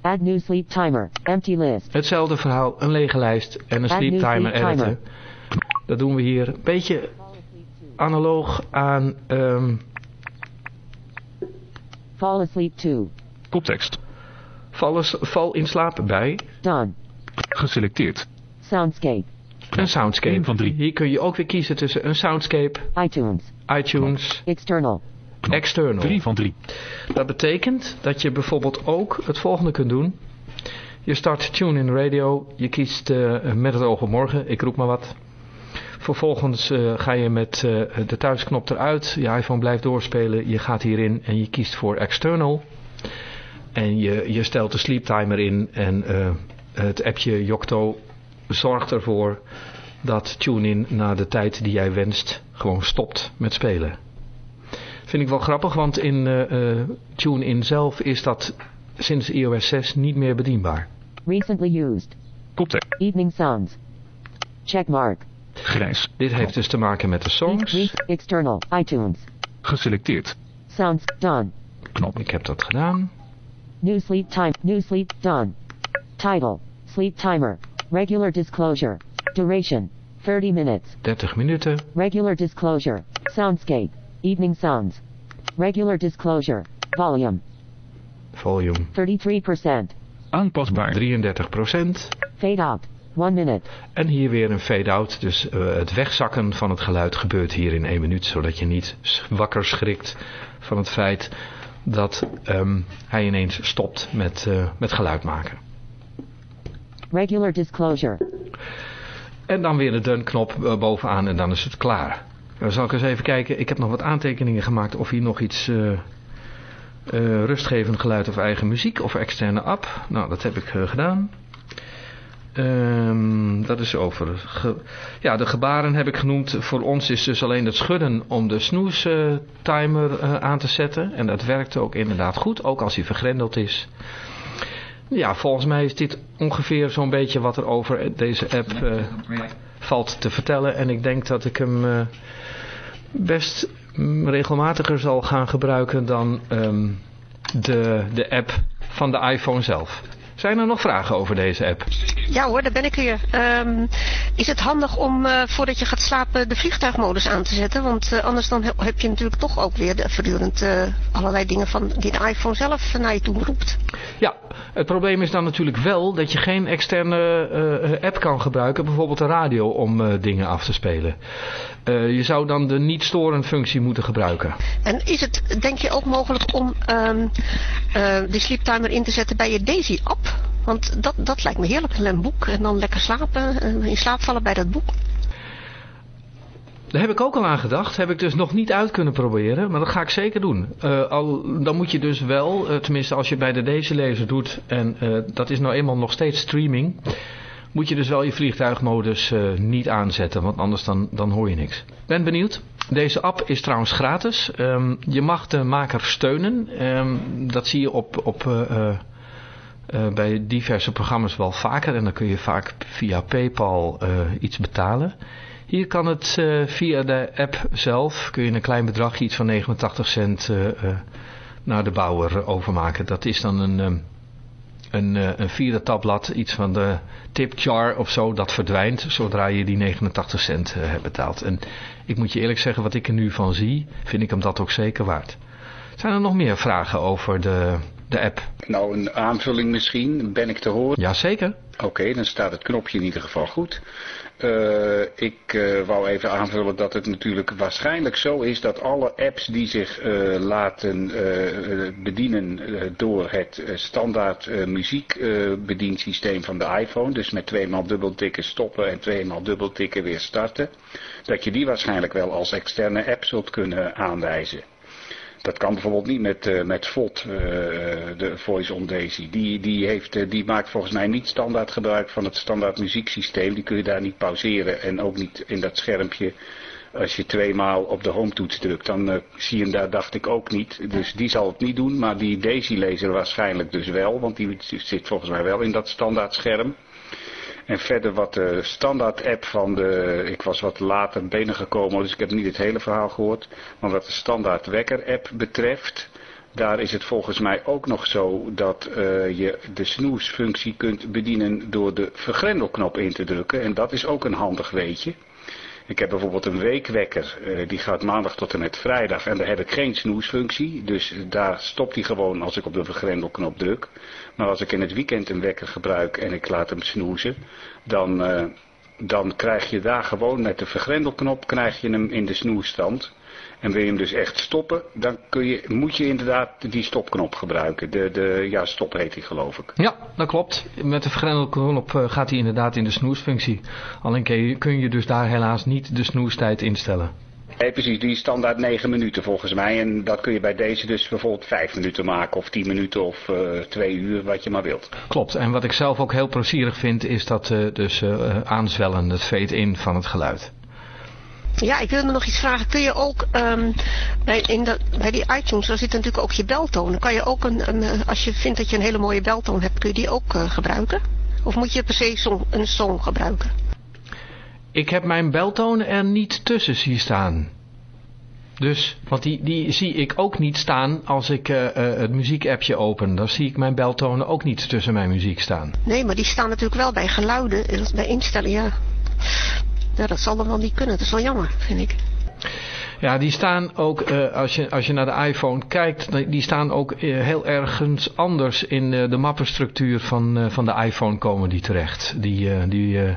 Add new sleep timer. Empty list. Hetzelfde verhaal, een lege lijst en een timer sleep timer. editen. Dat doen we hier een beetje analoog aan ehm, Fall asleep 2. Koptekst. val, val in slaap bij Done. Geselecteerd. Soundscape. een soundscape. Van drie. Hier kun je ook weer kiezen tussen een soundscape, iTunes. iTunes, External. External. 3 van 3. Dat betekent dat je bijvoorbeeld ook het volgende kunt doen. Je start TuneIn Radio, je kiest eh, met het oog op morgen, ik roep maar wat. Vervolgens eh, ga je met eh, de thuisknop eruit, je iPhone blijft doorspelen, je gaat hierin en je kiest voor external. En je, je stelt de sleep timer in en eh, het appje Yocto zorgt ervoor dat TuneIn na de tijd die jij wenst gewoon stopt met spelen. Vind ik wel grappig, want in eh, eh, TuneIn zelf is dat sinds iOS 6 niet meer bedienbaar. Recently used. Evening sounds. Checkmark. Grijs. Dit heeft dus te maken met de songs. external. iTunes. Geselecteerd. Sounds. Done. Knop. Ik heb dat gedaan. New sleep time. New sleep. Done. Title. Sleep timer. Regular disclosure. Duration. 30 minutes. 30 minuten. Regular disclosure. Soundscape. Evening sounds. Regular disclosure. Volume. Volume 33%. Aanpasbaar. 33% Fade out. 1 minute. En hier weer een fade-out. Dus eh, het wegzakken van het geluid gebeurt hier in 1 minuut. Zodat je niet wakker schrikt van het feit dat ehm, hij ineens stopt met, eh, met geluid maken. Regular disclosure. En dan weer de done knop eh, bovenaan en dan is het klaar. Dan zal ik eens even kijken. Ik heb nog wat aantekeningen gemaakt of hier nog iets rustgevend geluid of eigen muziek of externe app. Nou, dat heb ik gedaan. Ehm, dat is over. ge- ja, de gebaren heb ik genoemd. Voor ons is dus alleen het schudden om de snoes timer eh, aan te zetten. En dat werkt ook inderdaad goed, ook als hij vergrendeld is. Ja, volgens mij is dit ongeveer zo'n beetje wat er over deze app eh, valt te vertellen. En ik denk dat ik hem eh, best mm, regelmatiger zal gaan gebruiken dan ehm, de, de app van de iPhone zelf. Zijn er nog vragen over deze app? Ja hoor, daar ben ik weer. Ehm, is het handig om uh, voordat je gaat slapen de vliegtuigmodus aan te zetten? Want uh, anders dan heb je natuurlijk toch ook weer de, voortdurend uh, allerlei dingen van die de iPhone zelf naar je toe roept. Ja, het probleem is dan natuurlijk wel dat je geen externe app kan gebruiken, bijvoorbeeld de radio, om dingen af te spelen. Je zou dan de niet storen functie moeten gebruiken. En is het denk je ook mogelijk om um, de sleep timer in te zetten bij je Daisy app? Want dat, dat lijkt me heerlijk, een boek en dan lekker slapen, in slaap vallen bij dat boek. Daar heb ik ook al aan gedacht. Heb ik dus nog niet uit kunnen proberen. Maar dat ga ik zeker doen. Uh, al, dan moet je dus wel, uh, tenminste als je bij de deze lezer doet. En uh, dat is nou eenmaal nog steeds streaming. Moet je dus wel je vliegtuigmodus niet aanzetten. Want anders dan, dan hoor je niks. Ben benieuwd. Deze app is trouwens gratis. Um, je mag de maker steunen. Um, dat zie je op... op uh, bij diverse programma's wel vaker. En dan kun je vaak via Paypal iets betalen. Hier kan het via de app zelf. Kun je een klein bedragje, iets van 89 cent, naar de bouwer overmaken. Dat is dan een, um, een, een vierde tabblad. Iets van de tipjar of zo. Dat verdwijnt zodra je die 89 cent hebt betaald. En ik moet je eerlijk zeggen, wat ik er nu van zie, vind ik hem dat ook zeker waard. Zijn er nog meer vragen over de de app? Nou, een aanvulling misschien. Ben ik te horen? Jazeker. Oké, dan staat het knopje in ieder geval goed. Uh, ik uh, wou even aanvullen dat het natuurlijk waarschijnlijk zo is dat alle apps die zich uh, laten bedienen door het standaard muziekbediensysteem van de iPhone, dus met tweemaal dubbeltikken stoppen en tweemaal dubbeltikken weer starten, dat je die waarschijnlijk wel als externe app zult kunnen aanwijzen. Dat kan bijvoorbeeld niet met, uh, met VOD, uh, de Voice on Daisy. Die, die, heeft, uh, die maakt volgens mij niet standaard gebruik van het standaard muzieksysteem. Die kun je daar niet pauzeren en ook niet in dat schermpje. Als je tweemaal op de home toets drukt, dan zie je hem daar, dacht ik ook niet. Dus die zal het niet doen, maar die Daisy-lezer waarschijnlijk dus wel. Want die zit volgens mij wel in dat standaard scherm. En verder wat de standaard app van de, ik was wat later binnengekomen, dus ik heb niet het hele verhaal gehoord. Maar wat de standaard wekker app betreft, daar is het volgens mij ook nog zo dat uh, je de snoesfunctie kunt bedienen door de vergrendelknop in te drukken. En dat is ook een handig weetje. Ik heb bijvoorbeeld een weekwekker, uh, die gaat maandag tot en met vrijdag en daar heb ik geen snoesfunctie. Dus daar stopt hij gewoon als ik op de vergrendelknop druk. Maar als ik in het weekend een wekker gebruik en ik laat hem snoezen, dan, uh, dan krijg je daar gewoon met de vergrendelknop krijg je hem in de snoesstand. En wil je hem dus echt stoppen, dan kun je, moet je inderdaad die stopknop gebruiken. De, de, ja, stop heet die geloof ik. Ja, dat klopt. Met de vergrendelknop uh, gaat hij inderdaad in de snoesfunctie. Alleen kun je dus daar helaas niet de snoestijd instellen. Nee, precies. Die standaard 9 minuten volgens mij. En dat kun je bij deze dus bijvoorbeeld 5 minuten maken. Of 10 minuten of uh, 2 uur, wat je maar wilt. Klopt. En wat ik zelf ook heel plezierig vind, is dat uh, dus uh, aanzwellen, het fade-in van het geluid. Ja, ik wilde nog iets vragen. Kun je ook um, bij, in de, bij die iTunes, daar zit natuurlijk ook je beltoon. Kan je ook een, een, als je vindt dat je een hele mooie beltoon hebt, kun je die ook uh, gebruiken? Of moet je per se song, een song gebruiken? Ik heb mijn beltoon er niet tussen zien staan. Dus, want die, die zie ik ook niet staan als ik uh, het muziekappje open. Dan zie ik mijn beltonen ook niet tussen mijn muziek staan. Nee, maar die staan natuurlijk wel bij geluiden, bij instellingen. Ja. Ja, dat zal dan wel niet kunnen. Dat is wel jammer, vind ik. Ja, die staan ook, uh, als, je, als je naar de iPhone kijkt, die staan ook uh, heel ergens anders in uh, de mappenstructuur van, van de iPhone komen die terecht. Die, die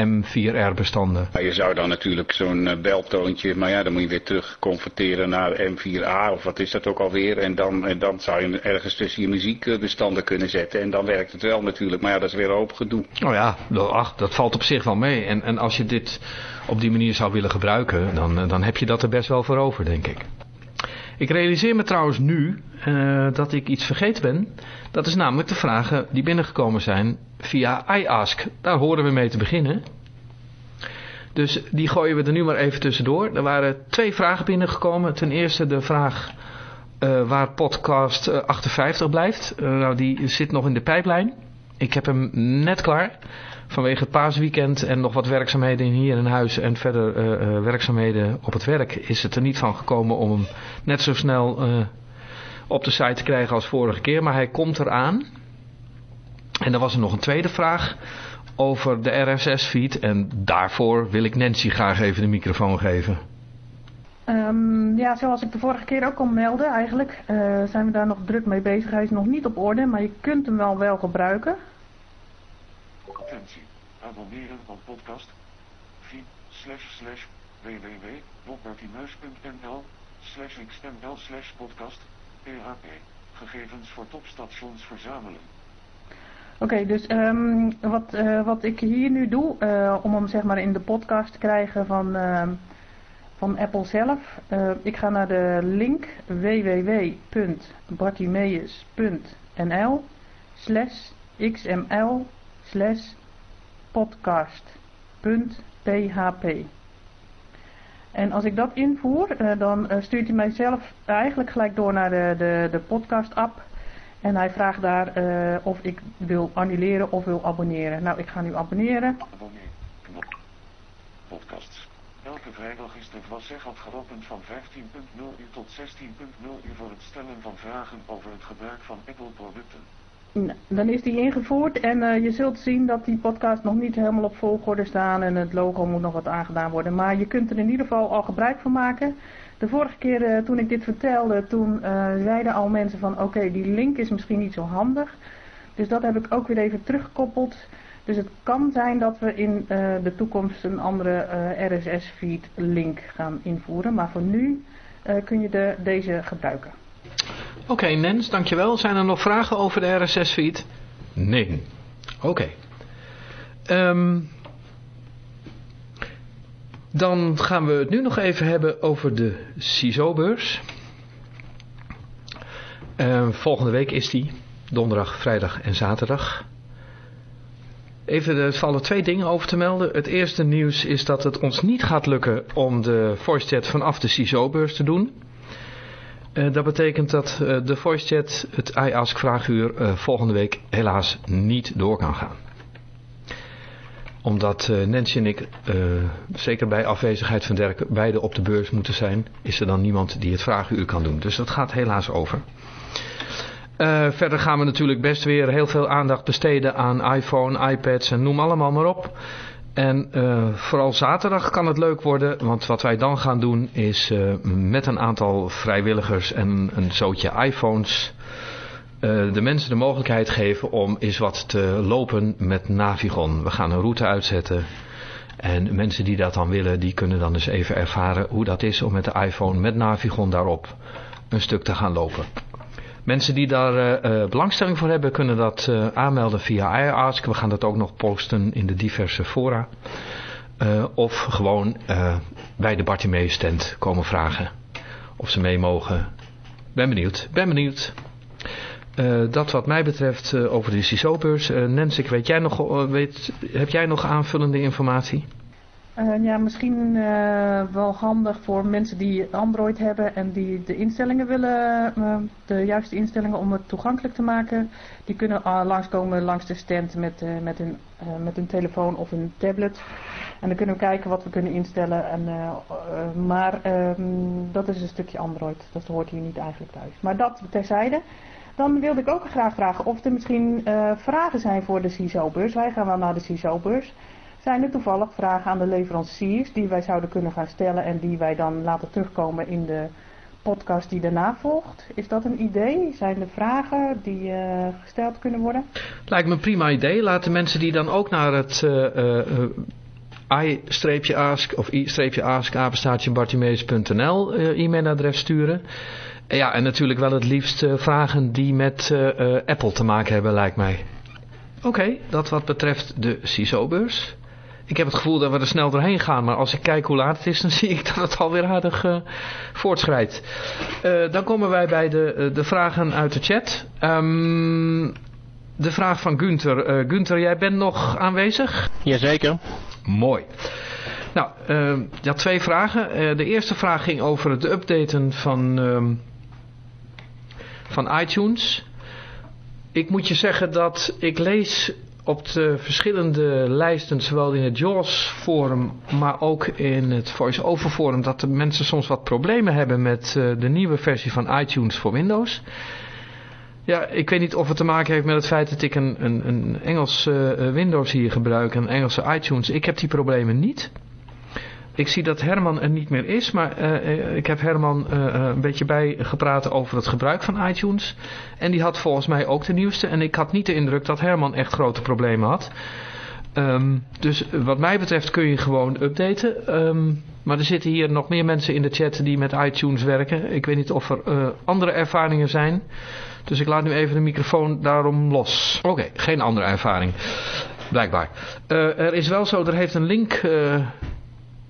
M4R bestanden. je zou dan natuurlijk zo'n uh, beltoontje, maar ja, dan moet je weer terug converteren naar M4A of wat is dat ook alweer. En dan, en dan zou je ergens tussen je muziekbestanden kunnen zetten en dan werkt het wel natuurlijk. Maar ja, dat is weer een hoop gedoe. Oh ja, ach, dat valt op zich wel mee. En, en als je dit op die manier zou willen gebruiken, dan, dan heb je dat er best wel voor over, denk ik. Ik realiseer me trouwens nu uh, dat ik iets vergeten ben. Dat is namelijk de vragen die binnengekomen zijn via iAsk. Daar horen we mee te beginnen. Dus die gooien we er nu maar even tussendoor. Er waren twee vragen binnengekomen. Ten eerste de vraag uh, waar podcast 58 blijft. Uh, nou, die zit nog in de pijplijn. Ik heb hem net klaar. Vanwege het paasweekend en nog wat werkzaamheden hier in huis en verder werkzaamheden op het werk is het er niet van gekomen om hem net zo snel op de site te krijgen als vorige keer. Maar hij komt eraan. En dan was er nog een tweede vraag over de RSS-feed. En daarvoor wil ik Nancy graag even de microfoon geven. Um, ja, zoals ik de vorige keer ook al meldde, eigenlijk uh, zijn we daar nog druk mee bezig. Hij is nog niet op orde, maar je kunt hem wel wel gebruiken. Attentie, abonneren op podcast, feed, slash slash, www.bobbertineus.nl, slash xml slash podcast, php, gegevens voor topstations verzamelen. Oké, dus um, wat, uh, wat ik hier nu doe, uh, om hem zeg maar in de podcast te krijgen van... Uh, van Apple zelf. Uh, ik ga naar de link www.bartimeus.nl slash xml slash podcast.php En als ik dat invoer, dan stuurt hij mij zelf eigenlijk gelijk door naar de, de, de podcast app. En hij vraagt daar of ik wil annuleren of wil abonneren. Nou, ik ga nu abonneren. Abonneer. Podcasts. Elke vrijdag is de Vlazeghat geopend van 15.0 uur tot 16.0 uur voor het stellen van vragen over het gebruik van Apple producten. Dan is die ingevoerd en uh, je zult zien dat die podcast nog niet helemaal op volgorde staan en het logo moet nog wat aangedaan worden. Maar je kunt er in ieder geval al gebruik van maken. De vorige keer uh, toen ik dit vertelde, toen uh, zeiden al mensen van oké, die link is misschien niet zo handig. Dus dat heb ik ook weer even teruggekoppeld. Dus het kan zijn dat we in de toekomst een andere RSS-feed link gaan invoeren. Maar voor nu kun je de, deze gebruiken. Oké okay, Nens, dankjewel. Zijn er nog vragen over de RSS-feed? Nee. Oké. Okay. Um, dan gaan we het nu nog even hebben over de CISO-beurs. Uh, volgende week is die. Donderdag, vrijdag en zaterdag. Even, er vallen twee dingen over te melden. Het eerste nieuws is dat het ons niet gaat lukken om de voice chat vanaf de CISO-beurs te doen. Uh, dat betekent dat uh, de voice chat, het iAsk vraaguur, uh, volgende week helaas niet door kan gaan. Omdat Nancy en ik, zeker bij afwezigheid van Dirk, beide op de beurs moeten zijn, is er dan niemand die het vraaguur kan doen. Dus dat gaat helaas over. Verder gaan we natuurlijk best weer heel veel aandacht besteden aan iPhone, iPads en noem allemaal maar op. En uh, vooral zaterdag kan het leuk worden, want wat wij dan gaan doen is uh, met een aantal vrijwilligers en een zootje iPhones de mensen de mogelijkheid geven om eens wat te lopen met Navigon. We gaan een route uitzetten en mensen die dat dan willen, die kunnen dan eens even ervaren hoe dat is om met de iPhone met Navigon daarop een stuk te gaan lopen. Mensen die daar uh, belangstelling voor hebben kunnen dat uh, aanmelden via iAsk. We gaan dat ook nog posten in de diverse fora. Of gewoon bij de Bartimeus stand komen vragen of ze mee mogen. Ben benieuwd, ben benieuwd. dat wat mij betreft over de CISO-beurs. Nens, weet jij nog, weet, heb jij nog aanvullende informatie? Uh, ja, misschien uh, wel handig voor mensen die Android hebben en die de instellingen willen, uh, de juiste instellingen om het toegankelijk te maken. Die kunnen langskomen langs de stand met, met, een, met een telefoon of een tablet. En dan kunnen we kijken wat we kunnen instellen. En, maar ehm, dat is een stukje Android, dat hoort hier niet eigenlijk thuis. Maar dat terzijde. Dan wilde ik ook graag vragen of er misschien vragen zijn voor de CISO-beurs. Wij gaan wel naar de CISO-beurs. Zijn er toevallig vragen aan de leveranciers die wij zouden kunnen gaan stellen en die wij dan laten terugkomen in de podcast die daarna volgt? Is dat een idee? Zijn er vragen die uh, gesteld kunnen worden? Lijkt me een prima idee. Laten mensen die dan ook naar het uh, uh, i-ask of i-ask bartimeus.nl e-mailadres sturen. Ja, en natuurlijk wel het liefst vragen die met Apple te maken hebben, lijkt mij. Oké, dat wat betreft de CISO-beurs. Ik heb het gevoel dat we er snel doorheen gaan. Maar als ik kijk hoe laat het is, dan zie ik dat het alweer aardig uh, voortschrijdt. Uh, dan komen wij bij de, uh, de vragen uit de chat. Um, de vraag van Gunther. Gunther, jij bent nog aanwezig? Jazeker. Mooi. Nou, je had twee vragen. de eerste vraag ging over het updaten van, um, van iTunes. Ik moet je zeggen dat ik lees op de verschillende lijsten, zowel in het JAWS forum, maar ook in het voice-over forum, dat de mensen soms wat problemen hebben met uh, de nieuwe versie van iTunes voor Windows. Ja, ik weet niet of het te maken heeft met het feit dat ik een, een, een Engels uh, Windows hier gebruik, een Engelse iTunes. Ik heb die problemen niet. Ik zie dat Herman er niet meer is, maar uh, ik heb Herman uh, een beetje bijgepraat over het gebruik van iTunes. En die had volgens mij ook de nieuwste. En ik had niet de indruk dat Herman echt grote problemen had. Um, dus wat mij betreft kun je gewoon updaten. Um, maar er zitten hier nog meer mensen in de chat die met iTunes werken. Ik weet niet of er andere ervaringen zijn. Dus ik laat nu even de microfoon daarom los. Oké, geen andere ervaring. Blijkbaar. Er is wel zo, er heeft een link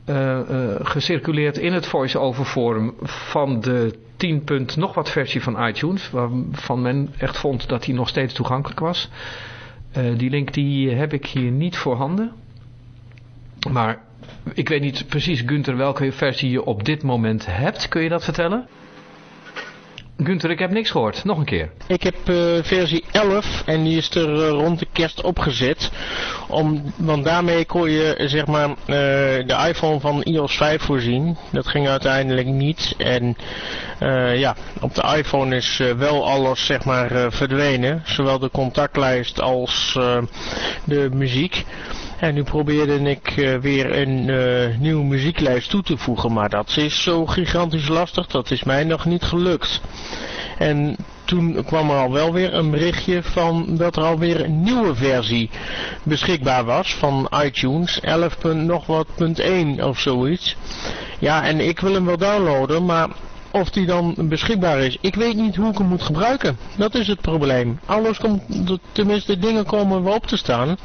uh, uh, gecirculeerd in het voice-over forum van de 10. nog wat versie van iTunes. Waarvan men echt vond dat die nog steeds toegankelijk was. die link die heb ik hier niet voorhanden. Maar ik weet niet precies, Gunther, welke versie je op dit moment hebt. Kun je dat vertellen? Gunther, ik heb niks gehoord. Nog een keer. Ik heb uh, versie 11 en die is er uh, rond de kerst opgezet. Om, want daarmee kon je zeg maar uh, de iPhone van iOS 5 voorzien. Dat ging uiteindelijk niet. En ja, op de iPhone is wel alles zeg maar verdwenen. Zowel de contactlijst als de muziek. En nu probeerde ik uh, weer een uh, nieuwe muzieklijst toe te voegen, maar dat is zo gigantisch lastig, dat is mij nog niet gelukt. En toen kwam er al wel weer een berichtje van dat er alweer een nieuwe versie beschikbaar was van iTunes, 11. nog wat punt 1 of zoiets. Ja, en ik wil hem wel downloaden, maar of die dan beschikbaar is. Ik weet niet hoe ik hem moet gebruiken. Dat is het probleem. Alles komt, tenminste dingen komen we op te staan.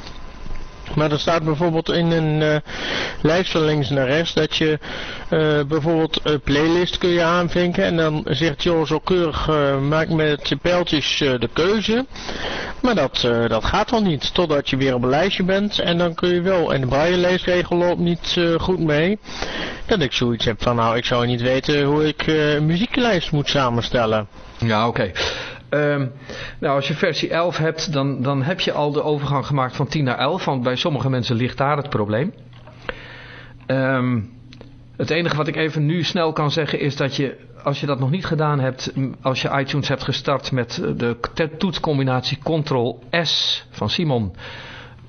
Maar er staat bijvoorbeeld in een uh, lijst van links naar rechts dat je uh, bijvoorbeeld een playlist kun je aanvinken. En dan zegt Joe zo keurig, uh, maak met je pijltjes de keuze. Maar dat, dat gaat dan niet, totdat je weer op een lijstje bent. En dan kun je wel, en de braille leesregel loopt niet goed mee. Dat ik zoiets heb van, nou ik zou niet weten hoe ik een muzieklijst moet samenstellen. Ja, oké. Um, nou, als je versie 11 hebt, dan, dan heb je al de overgang gemaakt van 10 naar 11. Want bij sommige mensen ligt daar het probleem. Um, het enige wat ik even nu snel kan zeggen is dat je, als je dat nog niet gedaan hebt, als je iTunes hebt gestart met de toetscombinatie Ctrl-S van Simon,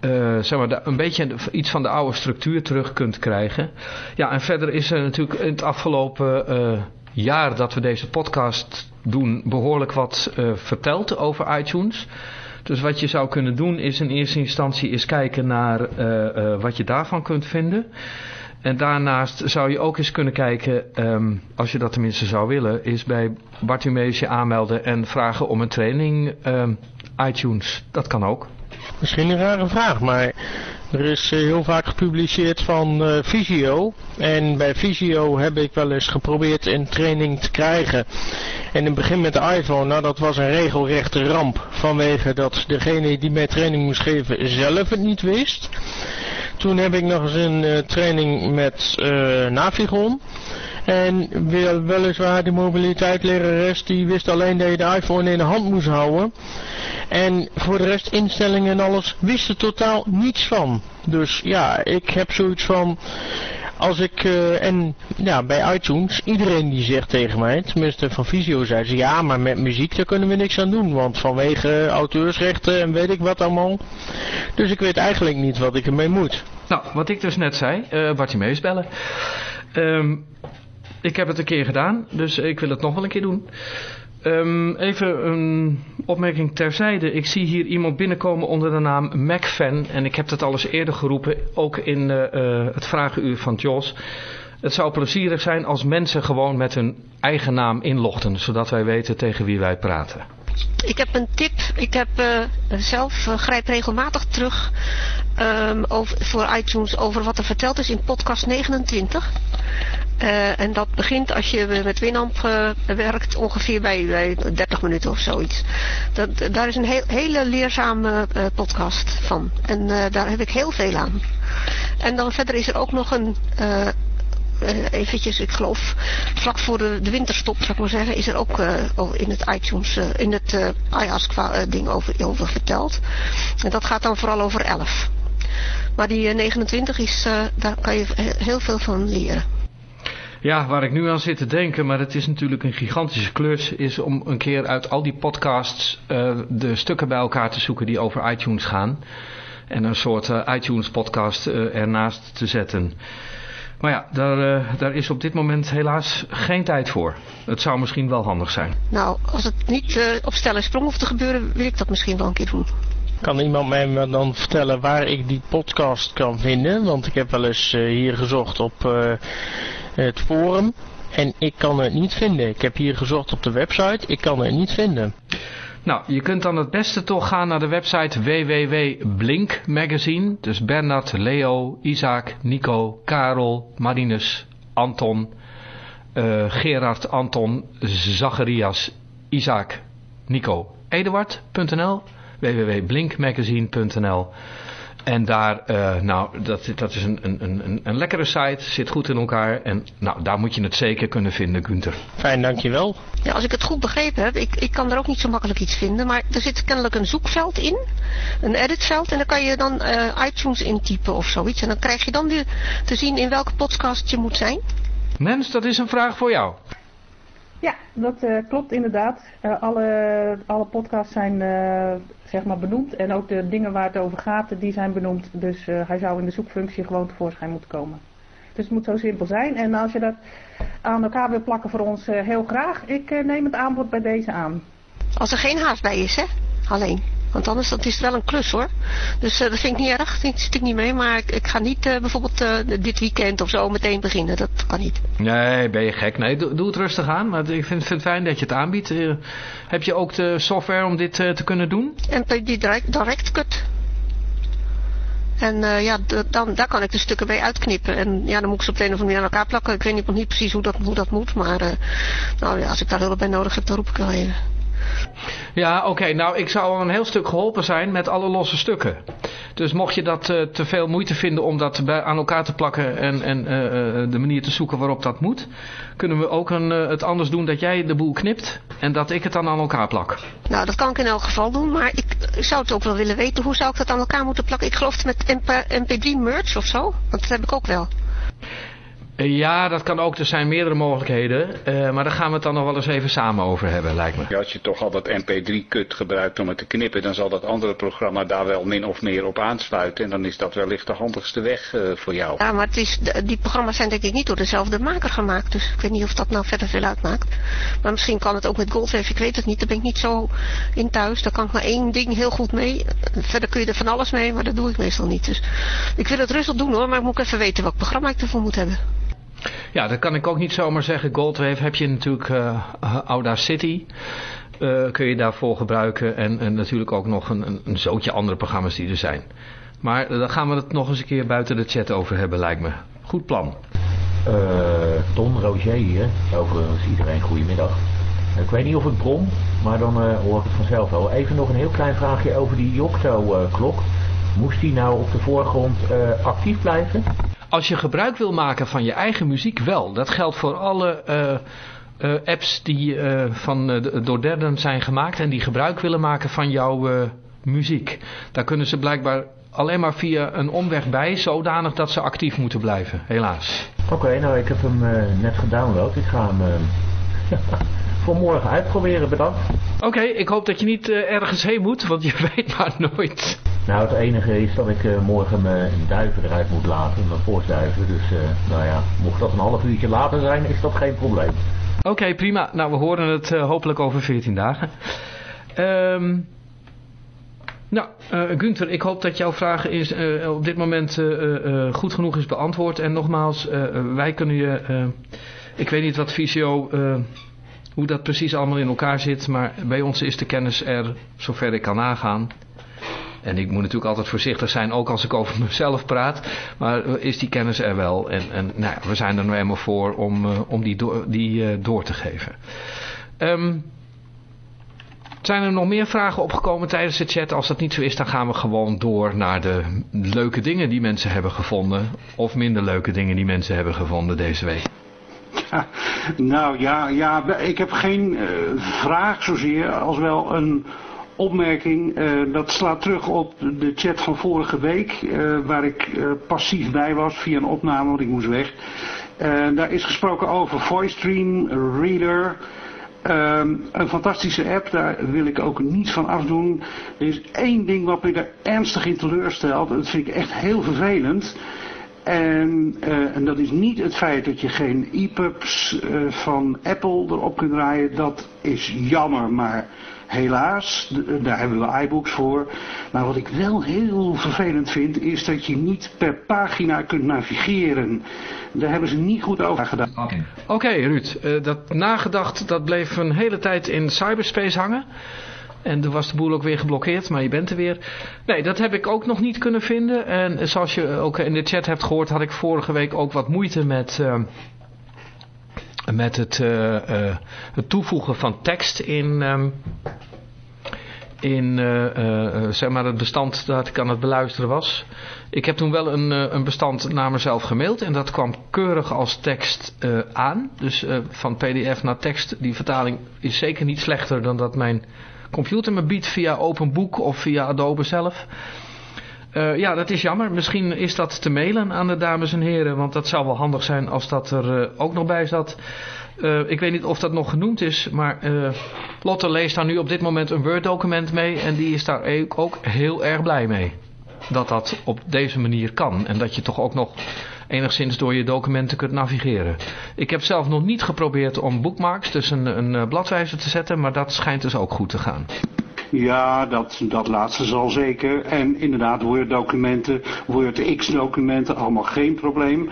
uh, zeg maar, een beetje iets van de oude structuur terug kunt krijgen. Ja, en verder is er natuurlijk in het afgelopen uh, jaar dat we deze podcast doen behoorlijk wat uh, verteld over iTunes. Dus wat je zou kunnen doen is in eerste instantie eens kijken naar uh, uh, wat je daarvan kunt vinden. En daarnaast zou je ook eens kunnen kijken, um, als je dat tenminste zou willen, is bij Bartimeus je aanmelden en vragen om een training um, iTunes. Dat kan ook. Misschien een rare vraag, maar er is heel vaak gepubliceerd van uh, Visio. En bij Visio heb ik wel eens geprobeerd een training te krijgen. En in het begin met de iPhone, nou dat was een regelrechte ramp. Vanwege dat degene die mij training moest geven zelf het niet wist. Toen heb ik nog eens een uh, training met Navigon. En wel, weliswaar de mobiliteitlerares die wist alleen dat je de iPhone in de hand moest houden. En voor de rest instellingen en alles wist er totaal niets van. Dus ja, ik heb zoiets van... Als ik, uh, en ja, bij iTunes, iedereen die zegt tegen mij, tenminste van Visio zei ze, ja, maar met muziek daar kunnen we niks aan doen, want vanwege auteursrechten en weet ik wat allemaal. Dus ik weet eigenlijk niet wat ik ermee moet. Nou, wat ik dus net zei, uh, Bartimeus bellen. Um, ik heb het een keer gedaan, dus ik wil het nog wel een keer doen. Um, even een opmerking terzijde. Ik zie hier iemand binnenkomen onder de naam MacFan. En ik heb dat al eens eerder geroepen, ook in uh, het vragenuur van Jos. Het zou plezierig zijn als mensen gewoon met hun eigen naam inlogden, zodat wij weten tegen wie wij praten. Ik heb een tip. Ik heb uh, zelf uh, grijp regelmatig terug um, over, voor iTunes over wat er verteld is in podcast 29. Uh, en dat begint als je met Winamp uh, werkt ongeveer bij, bij 30 minuten of zoiets. Dat, daar is een heel, hele leerzame uh, podcast van. En daar heb ik heel veel aan. En dan verder is er ook nog een... eventjes, ik geloof, vlak voor de, de winterstop, zou ik maar zeggen, is er ook in het iTunes, in het iAsk ding over, over verteld. En dat gaat dan vooral over 11. Maar die 29 is, daar kan je heel veel van leren. Ja, waar ik nu aan zit te denken, maar het is natuurlijk een gigantische klus, is om een keer uit al die podcasts uh, de stukken bij elkaar te zoeken die over iTunes gaan. En een soort uh, iTunes podcast uh, ernaast te zetten. Maar ja, daar, daar is op dit moment helaas geen tijd voor. Het zou misschien wel handig zijn. Nou, als het niet op stel en sprong hoeft te gebeuren, wil ik dat misschien wel een keer doen. Kan iemand mij dan vertellen waar ik die podcast kan vinden? Want ik heb wel eens hier gezocht op het forum. En ik kan het niet vinden. Ik heb hier gezocht op de website. Ik kan het niet vinden. Nou, je kunt dan het beste toch gaan naar de website www.blink magazine. Dus Bernard, Leo, Isaac, Nico, Karel, Marinus, Anton, uh, Gerard, Anton, Zacharias, Isaac, Nico, Eduard.nl, www.blinkmagazine.nl. En daar, uh, nou, dat, dat is een, een, een, een lekkere site, zit goed in elkaar. En nou, daar moet je het zeker kunnen vinden, Gunther. Fijn, dankjewel. Ja, als ik het goed begrepen heb, ik, ik kan er ook niet zo makkelijk iets vinden. Maar er zit kennelijk een zoekveld in, een editveld. En dan kan je dan uh, iTunes intypen of zoiets. En dan krijg je dan weer te zien in welke podcast je moet zijn. Mens, dat is een vraag voor jou. Ja, dat uh, klopt inderdaad. Uh, alle, alle podcasts zijn uh, zeg maar benoemd en ook de dingen waar het over gaat, die zijn benoemd. Dus hij zou in de zoekfunctie gewoon tevoorschijn moeten komen. Dus het moet zo simpel zijn. En als je dat aan elkaar wil plakken voor ons, heel graag. Ik neem het aanbod bij deze aan. Als er geen haast bij is, hè? Alleen. Want anders dat is het wel een klus hoor. Dus uh, dat vind ik niet erg, daar zit ik niet mee. Maar ik, ik ga niet uh, bijvoorbeeld uh, dit weekend of zo meteen beginnen. Dat kan niet. Nee, ben je gek. Nee, doe, doe het rustig aan. Maar ik vind, het fijn dat je het aanbiedt. heb je ook de software om dit te kunnen doen? NPD Direct, direct Cut. En uh, ja, dan, daar kan ik de stukken bij uitknippen. En ja, dan moet ik ze op de een of andere manier aan elkaar plakken. Ik weet nog niet precies hoe dat, hoe dat moet. Maar uh, nou ja, als ik daar hulp bij nodig heb, dan roep ik wel even. Ja, oké. Nou, ik zou al een heel stuk geholpen zijn met alle losse stukken. Dus mocht je dat uh, te veel moeite vinden om dat aan elkaar te plakken en, en uh, de manier te zoeken waarop dat moet, kunnen we ook een, het anders doen dat jij de boel knipt en dat ik het dan aan elkaar plak. Nou, dat kan ik in elk geval doen, maar ik zou het ook wel willen weten. Hoe zou ik dat aan elkaar moeten plakken? Ik geloof het met MP, MP3 merch of zo, want dat heb ik ook wel. Ja, dat kan ook. Er zijn meerdere mogelijkheden. Uh, maar daar gaan we het dan nog wel eens even samen over hebben, lijkt me. Ja, als je toch al dat mp3-kut gebruikt om het te knippen... dan zal dat andere programma daar wel min of meer op aansluiten. En dan is dat wellicht de handigste weg uh, voor jou. Ja, maar het is, die programma's zijn denk ik niet door dezelfde maker gemaakt. Dus ik weet niet of dat nou verder veel uitmaakt. Maar misschien kan het ook met Goldwave. Ik weet het niet. Daar ben ik niet zo in thuis. Daar kan ik maar één ding heel goed mee. Verder kun je er van alles mee, maar dat doe ik meestal niet. Dus ik wil het rustig doen hoor. Maar ik moet even weten welk programma ik ervoor moet hebben. Ja, dat kan ik ook niet zomaar zeggen. Goldwave heb je natuurlijk uh, Audacity. Uh, kun je daarvoor gebruiken. En, en natuurlijk ook nog een, een, zootje andere programma's die er zijn. Maar uh, daar gaan we het nog eens een keer buiten de chat over hebben, lijkt me. Goed plan. Ton Roger hier. Overigens iedereen goedemiddag. Ik weet niet of ik brom, maar dan hoor ik het vanzelf wel. Even nog een heel klein vraagje over die Yocto-klok. Moest die nou op de voorgrond actief blijven? Als je gebruik wil maken van je eigen muziek wel. Dat geldt voor alle uh, uh, apps die uh, van, door derden zijn gemaakt en die gebruik willen maken van jouw muziek. Daar kunnen ze blijkbaar alleen maar via een omweg bij, zodanig dat ze actief moeten blijven, helaas. Oké, nou ik heb hem net gedownload. Ik ga hem voor morgen uitproberen, bedankt. Oké, okay, ik hoop dat je niet ergens heen moet, want je weet maar nooit. Nou, het enige is dat ik uh, morgen mijn duiven eruit moet laten, mijn voorstuiven. Dus, uh, nou ja, mocht dat een half uurtje later zijn, is dat geen probleem. Oké, okay, prima. Nou, we horen het hopelijk over 14 dagen. Um, nou, Gunther, ik hoop dat jouw vraag is, op dit moment goed genoeg is beantwoord. En nogmaals, wij kunnen je... ik weet niet wat Visio... hoe dat precies allemaal in elkaar zit, maar bij ons is de kennis er, zover ik kan nagaan, en ik moet natuurlijk altijd voorzichtig zijn, ook als ik over mezelf praat. Maar is die kennis er wel? En, en nou we zijn er nu eenmaal voor om, uh, om die, die uh, door te geven. Um, zijn er nog meer vragen opgekomen tijdens de chat? Als dat niet zo is, dan gaan we gewoon door naar de leuke dingen die mensen hebben gevonden. Of minder leuke dingen die mensen hebben gevonden deze week. Nou ja, ja, ik heb geen uh, vraag zozeer als wel een opmerking, uh, dat slaat terug op de chat van vorige week, uh, waar ik passief bij was via een opname, want ik moest weg. Daar is gesproken over VoiceStream, Reader. Um, een fantastische app, daar wil ik ook niets van afdoen. Er is één ding wat me er ernstig in teleurstelt. Dat vind ik echt heel vervelend. En, uh, en dat is niet het feit dat je geen EPUBs uh, van Apple erop kunt draaien. Dat is jammer, maar helaas, daar hebben we iBooks voor. Maar wat ik wel heel vervelend vind, is dat je niet per pagina kunt navigeren. Daar hebben ze niet goed over gedaan. Oké, Ruud, dat nagedacht, dat bleef een hele tijd in cyberspace hangen. En toen was de boel ook weer geblokkeerd, maar je bent er weer. Nee, dat heb ik ook nog niet kunnen vinden. En zoals je ook in de chat hebt gehoord, had ik vorige week ook wat moeite met... Uh, met het, uh, uh, het, toevoegen van tekst in, um, in zeg maar het bestand dat ik aan het beluisteren was. Ik heb toen wel een, een bestand naar mezelf gemaild en dat kwam keurig als tekst aan. Dus van pdf naar tekst, die vertaling is zeker niet slechter dan dat mijn computer me biedt via OpenBook of via Adobe zelf. Uh, ja, dat is jammer. Misschien is dat te mailen aan de dames en heren. Want dat zou wel handig zijn als dat er uh, ook nog bij zat. Uh, ik weet niet of dat nog genoemd is. Maar Lotte leest daar nu op dit moment een Word document mee. En die is daar ook heel erg blij mee. Dat dat op deze manier kan. En dat je toch ook nog enigszins door je documenten kunt navigeren. Ik heb zelf nog niet geprobeerd om bookmarks, dus een, een bladwijzer te zetten. Maar dat schijnt dus ook goed te gaan. Ja, dat, dat laatste zal zeker. En inderdaad, Word-documenten, Word-X-documenten, allemaal geen probleem.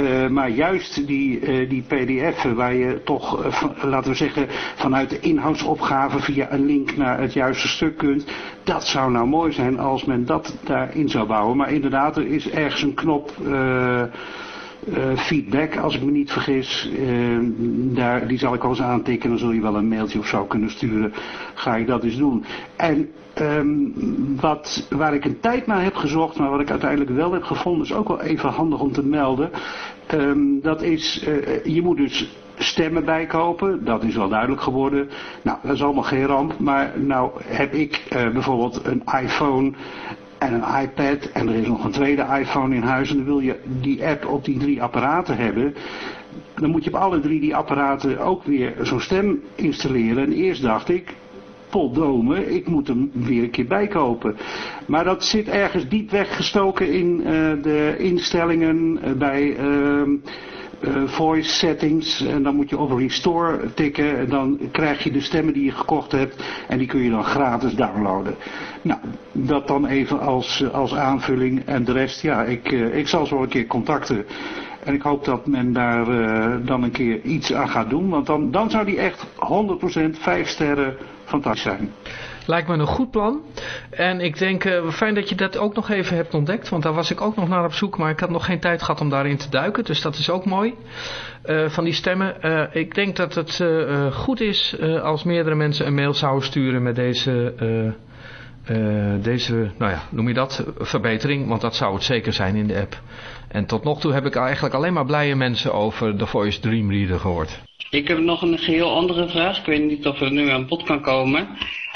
Uh, maar juist die, uh, die pdf'en waar je toch, van, laten we zeggen, vanuit de inhoudsopgave via een link naar het juiste stuk kunt. Dat zou nou mooi zijn als men dat daarin zou bouwen. Maar inderdaad, er is ergens een knop... Uh, feedback, als ik me niet vergis. Uh, daar, die zal ik wel eens aantikken. Dan zul je wel een mailtje of zo kunnen sturen. Ga ik dat eens doen. En um, wat, waar ik een tijd naar heb gezocht, maar wat ik uiteindelijk wel heb gevonden, is ook wel even handig om te melden. Um, dat is, uh, je moet dus stemmen bijkopen. Dat is wel duidelijk geworden. Nou, dat is allemaal geen ramp. Maar nou heb ik bijvoorbeeld een iPhone en een iPad en er is nog een tweede iPhone in huis en dan wil je die app op die drie apparaten hebben, dan moet je op alle drie die apparaten ook weer zo'n stem installeren. En eerst dacht ik, poldome, ik moet hem weer een keer bijkopen. Maar dat zit ergens diep weggestoken in uh, de instellingen uh, bij... Uh, uh, voice settings en dan moet je op restore tikken en dan krijg je de stemmen die je gekocht hebt en die kun je dan gratis downloaden. Nou, dat dan even als, als aanvulling en de rest, ja, ik, uh, ik zal zo een keer contacten en ik hoop dat men daar uh, dan een keer iets aan gaat doen, want dan, dan zou die echt 100% 5 sterren fantastisch zijn. Lijkt me een goed plan. En ik denk, uh, fijn dat je dat ook nog even hebt ontdekt. Want daar was ik ook nog naar op zoek. Maar ik had nog geen tijd gehad om daarin te duiken. Dus dat is ook mooi. Uh, van die stemmen. Ik denk dat het goed is als meerdere mensen een mail zouden sturen met deze... deze, nou ja, noem je dat, verbetering, want dat zou het zeker zijn in de app. En tot nog toe heb ik eigenlijk alleen maar blije mensen over de Voice Dream Reader gehoord. Ik heb nog een geheel andere vraag. Ik weet niet of er nu aan bod kan komen.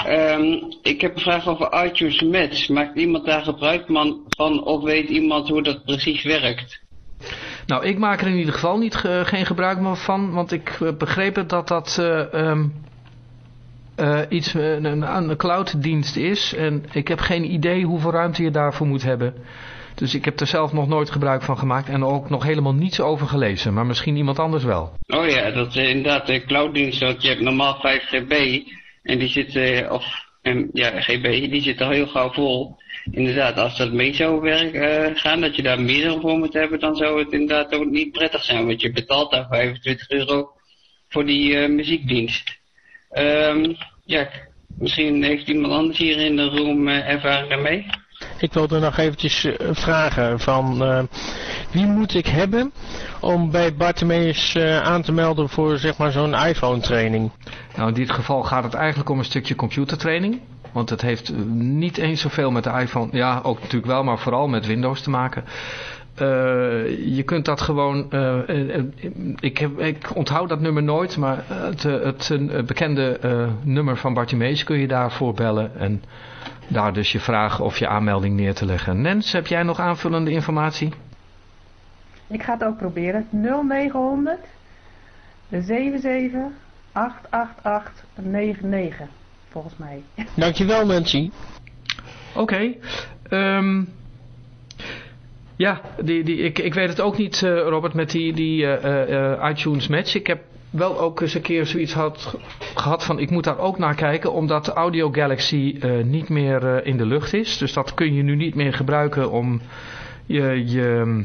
Um, ik heb een vraag over iTunes Match. Maakt iemand daar gebruik van of weet iemand hoe dat precies werkt? Nou, ik maak er in ieder geval niet, uh, geen gebruik van, want ik uh, begreep dat dat um, iets, een, een cloud-dienst is. En ik heb geen idee hoeveel ruimte je daarvoor moet hebben. Dus ik heb er zelf nog nooit gebruik van gemaakt en ook nog helemaal niets over gelezen. Maar misschien iemand anders wel. Oh ja, dat is inderdaad de cloud-dienst. Want je hebt normaal 5 GB en die zit, of um, ja, GB, die zit al heel gauw vol. Inderdaad, als dat mee zou werken, uh, gaan, dat je daar meer voor moet hebben, dan zou het inderdaad ook niet prettig zijn. Want je betaalt daar 25 euro voor die muziekdienst. Um, ja, misschien heeft iemand anders hier in de room ervaring daarmee. Ik wilde nog eventjes uh, vragen van uh, wie moet ik hebben om bij Bartemeus uh, aan te melden voor zeg maar zo'n iPhone training? Nou in dit geval gaat het eigenlijk om een stukje computertraining. Want het heeft niet eens zoveel met de iPhone, ja ook natuurlijk wel, maar vooral met Windows te maken. Uh, je kunt dat gewoon, uh, uh, ik, heb, ik onthoud dat nummer nooit, maar het, het bekende nummer van Bartimeus kun je daarvoor bellen en daar dus je vraag of je aanmelding neer te leggen. Nens, heb jij nog aanvullende informatie? Ik ga het ook proberen. 0900 77 888 99. Volgens mij. Dankjewel, Nancy. Oké. ehm, ja, die, die, ik, ik weet het ook niet, eh, Robert, met die, die eh, eh, iTunes Match. Ik heb wel ook eens een keer zoiets had, gehad van ik moet daar ook naar kijken, omdat Audio Galaxy niet meer in de lucht is. Dus dat kun je nu niet meer gebruiken om je, je,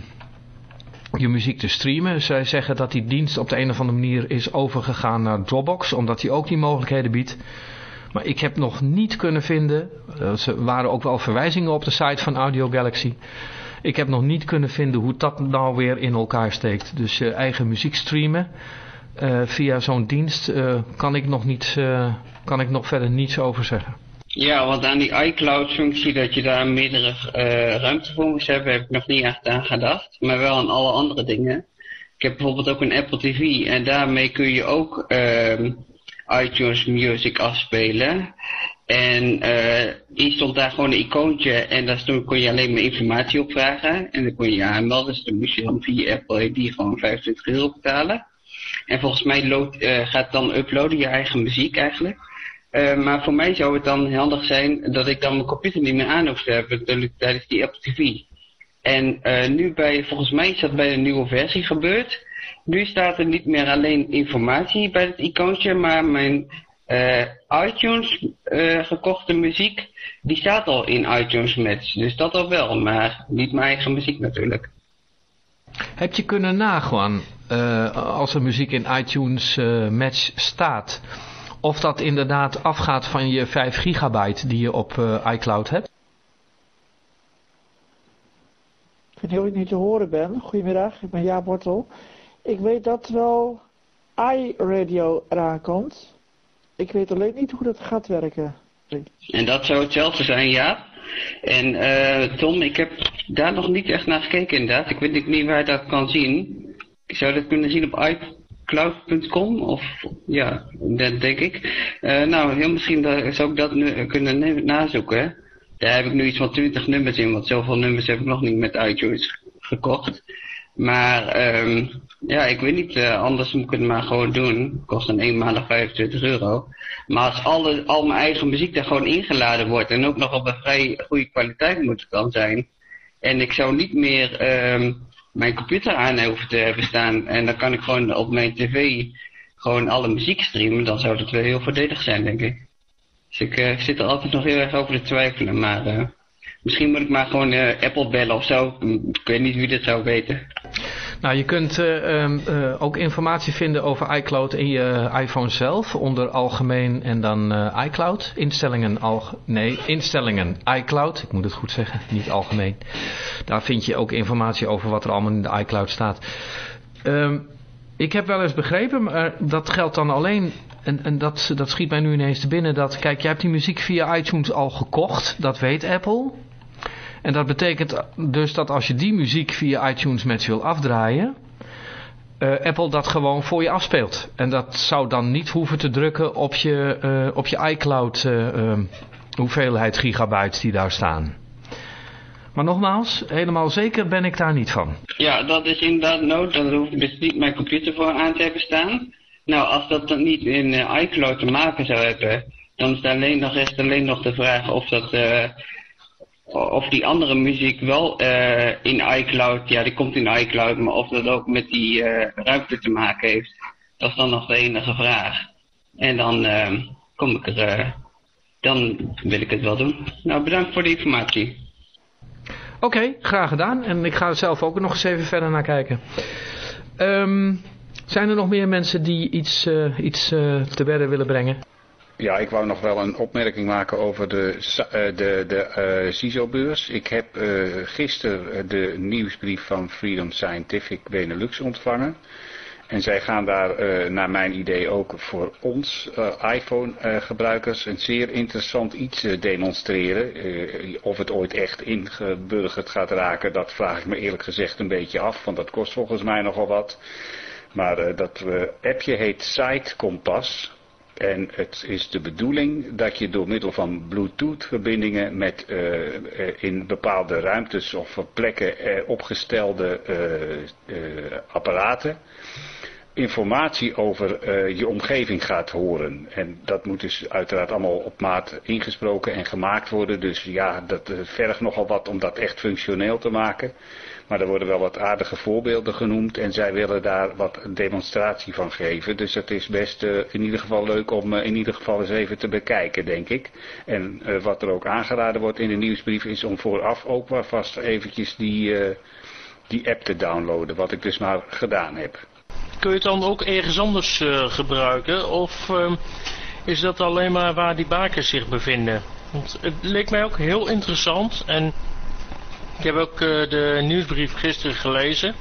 je muziek te streamen. Zij zeggen dat die dienst op de een of andere manier is overgegaan naar Dropbox, omdat die ook die mogelijkheden biedt. Maar ik heb nog niet kunnen vinden, er waren ook wel verwijzingen op de site van Audio Galaxy. Ik heb nog niet kunnen vinden hoe dat nou weer in elkaar steekt. Dus je eigen muziek streamen eh, via zo'n dienst eh, kan ik nog niet, eh, kan ik nog verder niets over zeggen. Ja, want aan die iCloud-functie dat je daar meerdere eh, ruimte voor moest hebben, heb ik nog niet echt aan gedacht. Maar wel aan alle andere dingen. Ik heb bijvoorbeeld ook een Apple TV en daarmee kun je ook ehm, iTunes Music afspelen. En eh hier stond daar gewoon een icoontje en daar kon je alleen maar informatie opvragen. En dan kon je je aanmelden, dus dan moest je dan via Apple ID gewoon 25 euro betalen. En volgens mij load, eh, gaat dan uploaden je eigen muziek eigenlijk. Eh, maar voor mij zou het dan handig zijn dat ik dan mijn computer niet meer aan hoef te hebben tijdens die Apple TV. En eh, nu bij, volgens mij is dat bij de nieuwe versie gebeurd. Nu staat er niet meer alleen informatie bij het icoontje, maar mijn eh, iTunes eh, gekochte muziek, die staat al in iTunes Match. Dus dat al wel, maar niet mijn eigen muziek natuurlijk. Heb je kunnen nagaan, eh, als er muziek in iTunes eh, Match staat, of dat inderdaad afgaat van je 5 gigabyte die je op eh, iCloud hebt? Ik weet niet of ik niet te horen ben. Goedemiddag, ik ben Jaap Wortel. Ik weet dat wel iRadio eraan komt. Ik weet alleen niet hoe dat gaat werken. En dat zou hetzelfde zijn, ja. En eh, Tom, ik heb daar nog niet echt naar gekeken inderdaad. Ik weet niet waar je dat kan zien. Ik zou dat kunnen zien op iCloud.com of ja, dat denk ik. Eh, nou, heel misschien zou ik dat nu kunnen ne- nazoeken. Daar heb ik nu iets van 20 nummers in, want zoveel nummers heb ik nog niet met iTunes gekocht. Maar ehm, ja, ik weet niet, eh, anders moet ik het maar gewoon doen. Kost een eenmalig 25 euro. Maar als alle, al mijn eigen muziek daar gewoon ingeladen wordt en ook nog op een vrij goede kwaliteit moet het zijn. En ik zou niet meer ehm, mijn computer aan hoeven te hebben staan en dan kan ik gewoon op mijn tv gewoon alle muziek streamen, dan zou dat wel heel voordelig zijn, denk ik. Dus ik eh, zit er altijd nog heel erg over te twijfelen, maar eh, misschien moet ik maar gewoon Apple bellen of zo. Ik weet niet wie dit zou weten. Nou, je kunt eh, ehm, eh, ook informatie vinden over iCloud in je iPhone zelf, onder algemeen en dan eh, iCloud. Instellingen, alge nee, instellingen iCloud, ik moet het goed zeggen, niet algemeen. Daar vind je ook informatie over wat er allemaal in de iCloud staat. Ehm, ik heb wel eens begrepen, maar dat geldt dan alleen, en, en dat, dat schiet mij nu ineens te binnen, dat kijk, jij hebt die muziek via iTunes al gekocht, dat weet Apple. En dat betekent dus dat als je die muziek via iTunes Match wil afdraaien, eh, Apple dat gewoon voor je afspeelt. En dat zou dan niet hoeven te drukken op je, eh, op je iCloud eh, ehm, hoeveelheid gigabytes die daar staan. Maar nogmaals, helemaal zeker ben ik daar niet van. Ja, dat is inderdaad nood. Dan hoef ik dus niet mijn computer voor aan te hebben staan. Nou, als dat dan niet in iCloud te maken zou hebben, dan is alleen nog, rest alleen nog de vraag of dat, of die andere muziek wel eh, in iCloud, ja, die komt in iCloud, maar of dat ook met die eh, ruimte te maken heeft, dat is dan nog de enige vraag. En dan eh, kom ik er, eh, dan wil ik het wel doen. Nou, bedankt voor de informatie. Oké, graag gedaan. En ik ga er zelf ook nog eens even verder naar kijken. Ehm, zijn er nog meer mensen die iets, iets te berden willen brengen? Ja, ik wou nog wel een opmerking maken over de, eh, de, de eh, CISO-beurs. Ik heb eh, gisteren de nieuwsbrief van Freedom Scientific Benelux ontvangen. En zij gaan daar naar mijn idee ook voor ons iPhone-gebruikers een zeer interessant iets demonstreren. Of het ooit echt ingeburgerd gaat raken, dat vraag ik me eerlijk gezegd een beetje af, want dat kost volgens mij nogal wat. Maar dat appje heet Site Compass. En het is de bedoeling dat je door middel van Bluetooth verbindingen met uh, in bepaalde ruimtes of plekken opgestelde uh, apparaten informatie over je omgeving gaat horen. En dat moet dus uiteraard allemaal op maat ingesproken en gemaakt worden. Dus ja, dat vergt nogal wat om dat echt functioneel te maken. Maar er worden wel wat aardige voorbeelden genoemd en zij willen daar wat demonstratie van geven. Dus het is best uh, in ieder geval leuk om in ieder geval eens even te bekijken, denk ik. En wat er ook aangeraden wordt in de nieuwsbrief is om vooraf ook maar vast eventjes die, die app te downloaden. Wat ik dus maar gedaan heb kun je het dan ook ergens anders gebruiken? Of uh, is dat alleen maar waar die bakens zich bevinden? Want het leek mij ook heel interessant. En ik heb ook uh, de nieuwsbrief gisteren gelezen.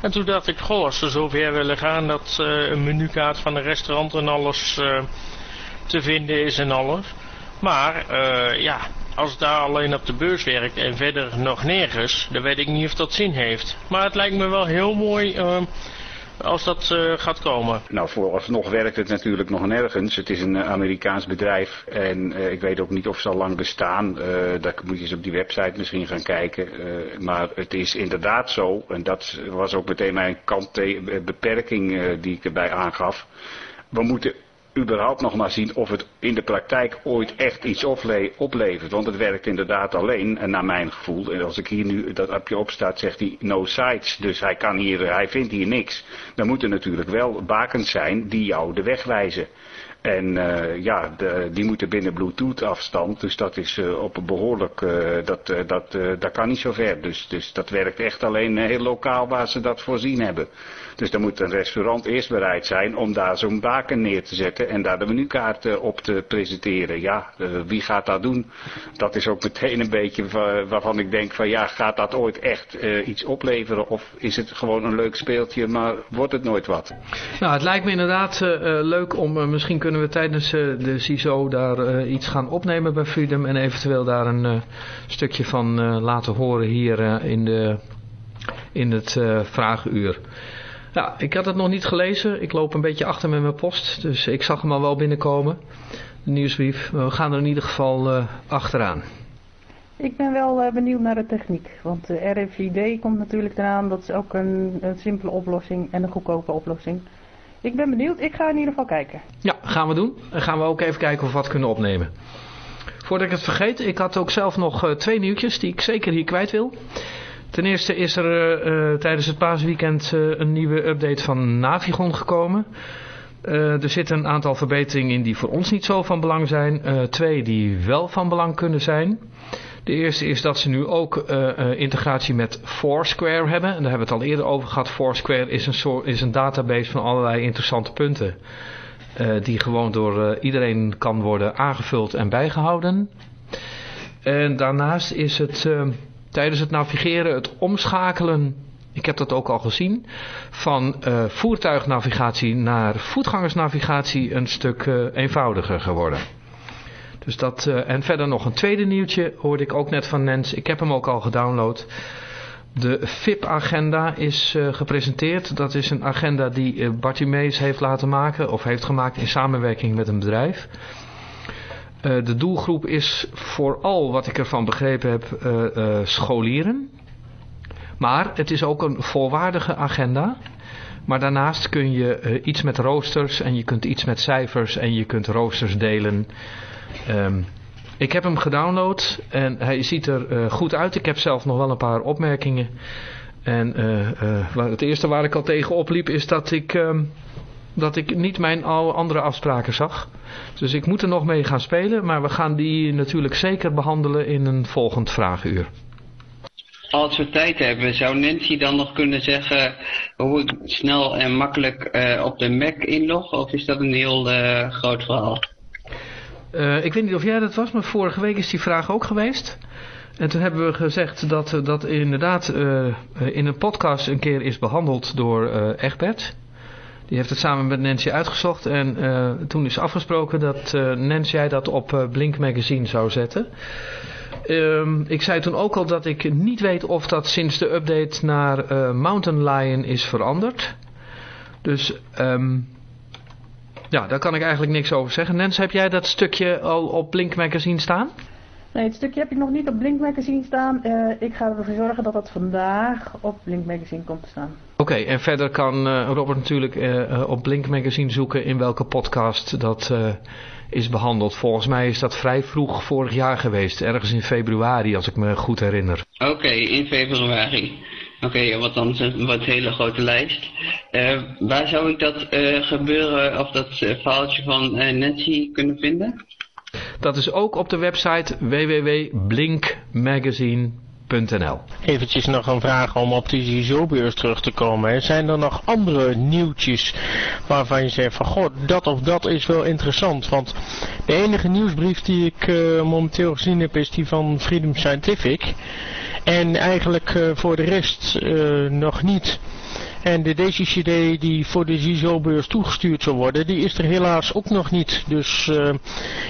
En toen dacht ik, goh, als ze zover willen gaan dat een menukaart van een restaurant en alles te vinden is en alles. Maar ja, als daar alleen op de beurs werkt en verder nog nergens, dan weet ik niet of dat zin heeft. Maar het lijkt me wel heel mooi als dat uh, gaat komen? Nou, vooralsnog werkt het natuurlijk nog nergens. Het is een uh, Amerikaans bedrijf en uh, ik weet ook niet of ze al lang bestaan. daar moet je eens op die website misschien gaan kijken. maar het is inderdaad zo, en dat was ook meteen mijn kantbeperking die ik erbij aangaf. We moeten überhaupt nog maar zien of het in de praktijk ooit echt iets oplevert. Want het werkt inderdaad alleen, en naar mijn gevoel. En als ik hier nu dat appje opstaat, zegt hij no sites. Dus hij, kan hier, hij vindt hier niks. Dan moeten natuurlijk wel bakens zijn die jou de weg wijzen. En uh, ja, die moeten binnen Bluetooth afstand. Dus dat is uh, op een behoorlijk, uh, dat, dat, dat kan niet zo ver. Dus, dus dat werkt echt alleen heel lokaal waar ze dat voorzien hebben. Dus dan moet een restaurant eerst bereid zijn om daar zo'n baken neer te zetten en daar de menukaart op te presenteren. Ja, wie gaat dat doen? Dat is ook meteen een beetje waarvan ik denk van ja, gaat dat ooit echt iets opleveren? Of is het gewoon een leuk speeltje, maar wordt het nooit wat? Nou, het lijkt me inderdaad leuk om misschien kunnen kunnen we tijdens uh, de CISO daar uh, iets gaan opnemen bij Freedom en eventueel daar een uh, stukje van laten horen hier in, de, in het vragenuur. Ja, ik had het nog niet gelezen. Ik loop een beetje achter met mijn post, dus ik zag hem al wel binnenkomen. De nieuwsbrief. We gaan er in ieder geval achteraan. Ik ben wel benieuwd naar de techniek, want de RFID komt natuurlijk eraan. Dat is ook een, een simpele oplossing en een goedkope oplossing. Ik ben benieuwd. Ik ga in ieder geval kijken. Ja, gaan we doen. En gaan we ook even kijken of we wat kunnen opnemen. Voordat ik het vergeet, ik had ook zelf nog uh, twee nieuwtjes die ik zeker hier kwijt wil. Ten eerste is er uh, tijdens het paasweekend een nieuwe update van Navigon gekomen. er zitten een aantal verbeteringen in die voor ons niet zo van belang zijn. twee die wel van belang kunnen zijn. De eerste is dat ze nu ook uh, uh, integratie met Foursquare hebben. En daar hebben we het al eerder over gehad. Foursquare is een, soort, is een database van allerlei interessante punten. Uh, die gewoon door iedereen kan worden aangevuld en bijgehouden. En daarnaast is het tijdens het navigeren, het omschakelen ik heb dat ook al gezien, van voertuignavigatie naar voetgangersnavigatie een stuk eenvoudiger geworden. Dus dat, uh, en verder nog een tweede nieuwtje hoorde ik ook net van Nens. Ik heb hem ook al gedownload. De VIP-agenda is uh, gepresenteerd. Dat is een agenda die uh, Bartimeus heeft laten maken of heeft gemaakt in samenwerking met een bedrijf. De doelgroep is vooral, wat ik ervan begrepen heb, scholieren. Maar het is ook een volwaardige agenda. Maar daarnaast kun je iets met roosters en je kunt iets met cijfers en je kunt roosters delen. Um, ik heb hem gedownload en hij ziet er uh, goed uit. Ik heb zelf nog wel een paar opmerkingen. En uh, uh, het eerste waar ik al tegen opliep is dat ik, um, dat ik niet mijn andere afspraken zag. Dus ik moet er nog mee gaan spelen. Maar we gaan die natuurlijk zeker behandelen in een volgend vragenuur. Als we tijd hebben, zou Nancy dan nog kunnen zeggen hoe ik snel en makkelijk op de Mac inlog? Of is dat een heel groot verhaal? Uh, ik weet niet of jij dat was, maar vorige week is die vraag ook geweest. En toen hebben we gezegd dat dat inderdaad uh, in een podcast een keer is behandeld door uh, Egbert. Die heeft het samen met Nancy uitgezocht en toen is afgesproken dat Nancy dat op Blink Magazine zou zetten. Ehm, ik zei toen ook al dat ik niet weet of dat sinds de update naar Mountain Lion is veranderd. Dus... Um, Ja, daar kan ik eigenlijk niks over zeggen. Nens, heb jij dat stukje al op Blink Magazine staan? Nee, het stukje heb ik nog niet op Blink Magazine staan. Eh, ik ga ervoor zorgen dat dat vandaag op Blink Magazine komt te staan. Oké, en verder kan uh, Robert natuurlijk uh, op Blink Magazine zoeken in welke podcast dat is behandeld. Volgens mij is dat vrij vroeg vorig jaar geweest, ergens in februari als ik me goed herinner. Oké, in februari. Oké, okay, wat dan een wat hele grote lijst. waar zou ik dat gebeuren, of dat verhaaltje van Nancy kunnen vinden? Dat is ook op de website www.blinkmagazine.nl Eventjes nog een vraag om op die zo-beurs terug te komen. Zijn er nog andere nieuwtjes waarvan je zegt van god, dat of dat is wel interessant. Want de enige nieuwsbrief die ik uh, momenteel gezien heb is die van Freedom Scientific. En eigenlijk uh, voor de rest uh, nog niet. En de DCCD die voor de ZISO-beurs toegestuurd zal worden, die is er helaas ook nog niet. Dus uh,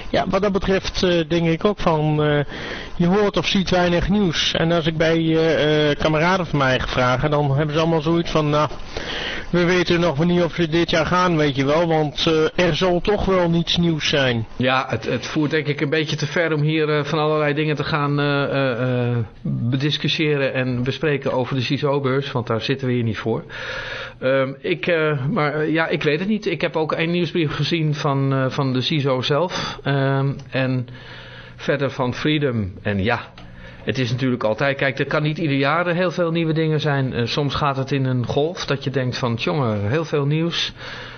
ja, wat dat betreft uh, denk ik ook van, uh, je hoort of ziet weinig nieuws. En als ik bij kameraden van mij vragen, dan hebben ze allemaal zoiets van, nou, we weten nog niet of ze dit jaar gaan, weet je wel. Want er zal toch wel niets nieuws zijn. Ja, het, het voert denk ik een beetje te ver om hier van allerlei dingen te gaan bediscussiëren en bespreken over de CISO-beurs. Want daar zitten we hier niet voor. Um, ik, uh, maar ja, ik weet het niet. Ik heb ook een nieuwsbrief gezien van, uh, van de CISO zelf. Um, en verder van Freedom. En ja, het is natuurlijk altijd... Kijk, er kan niet ieder jaar heel veel nieuwe dingen zijn. Soms gaat het in een golf dat je denkt van... Jongen, heel veel nieuws.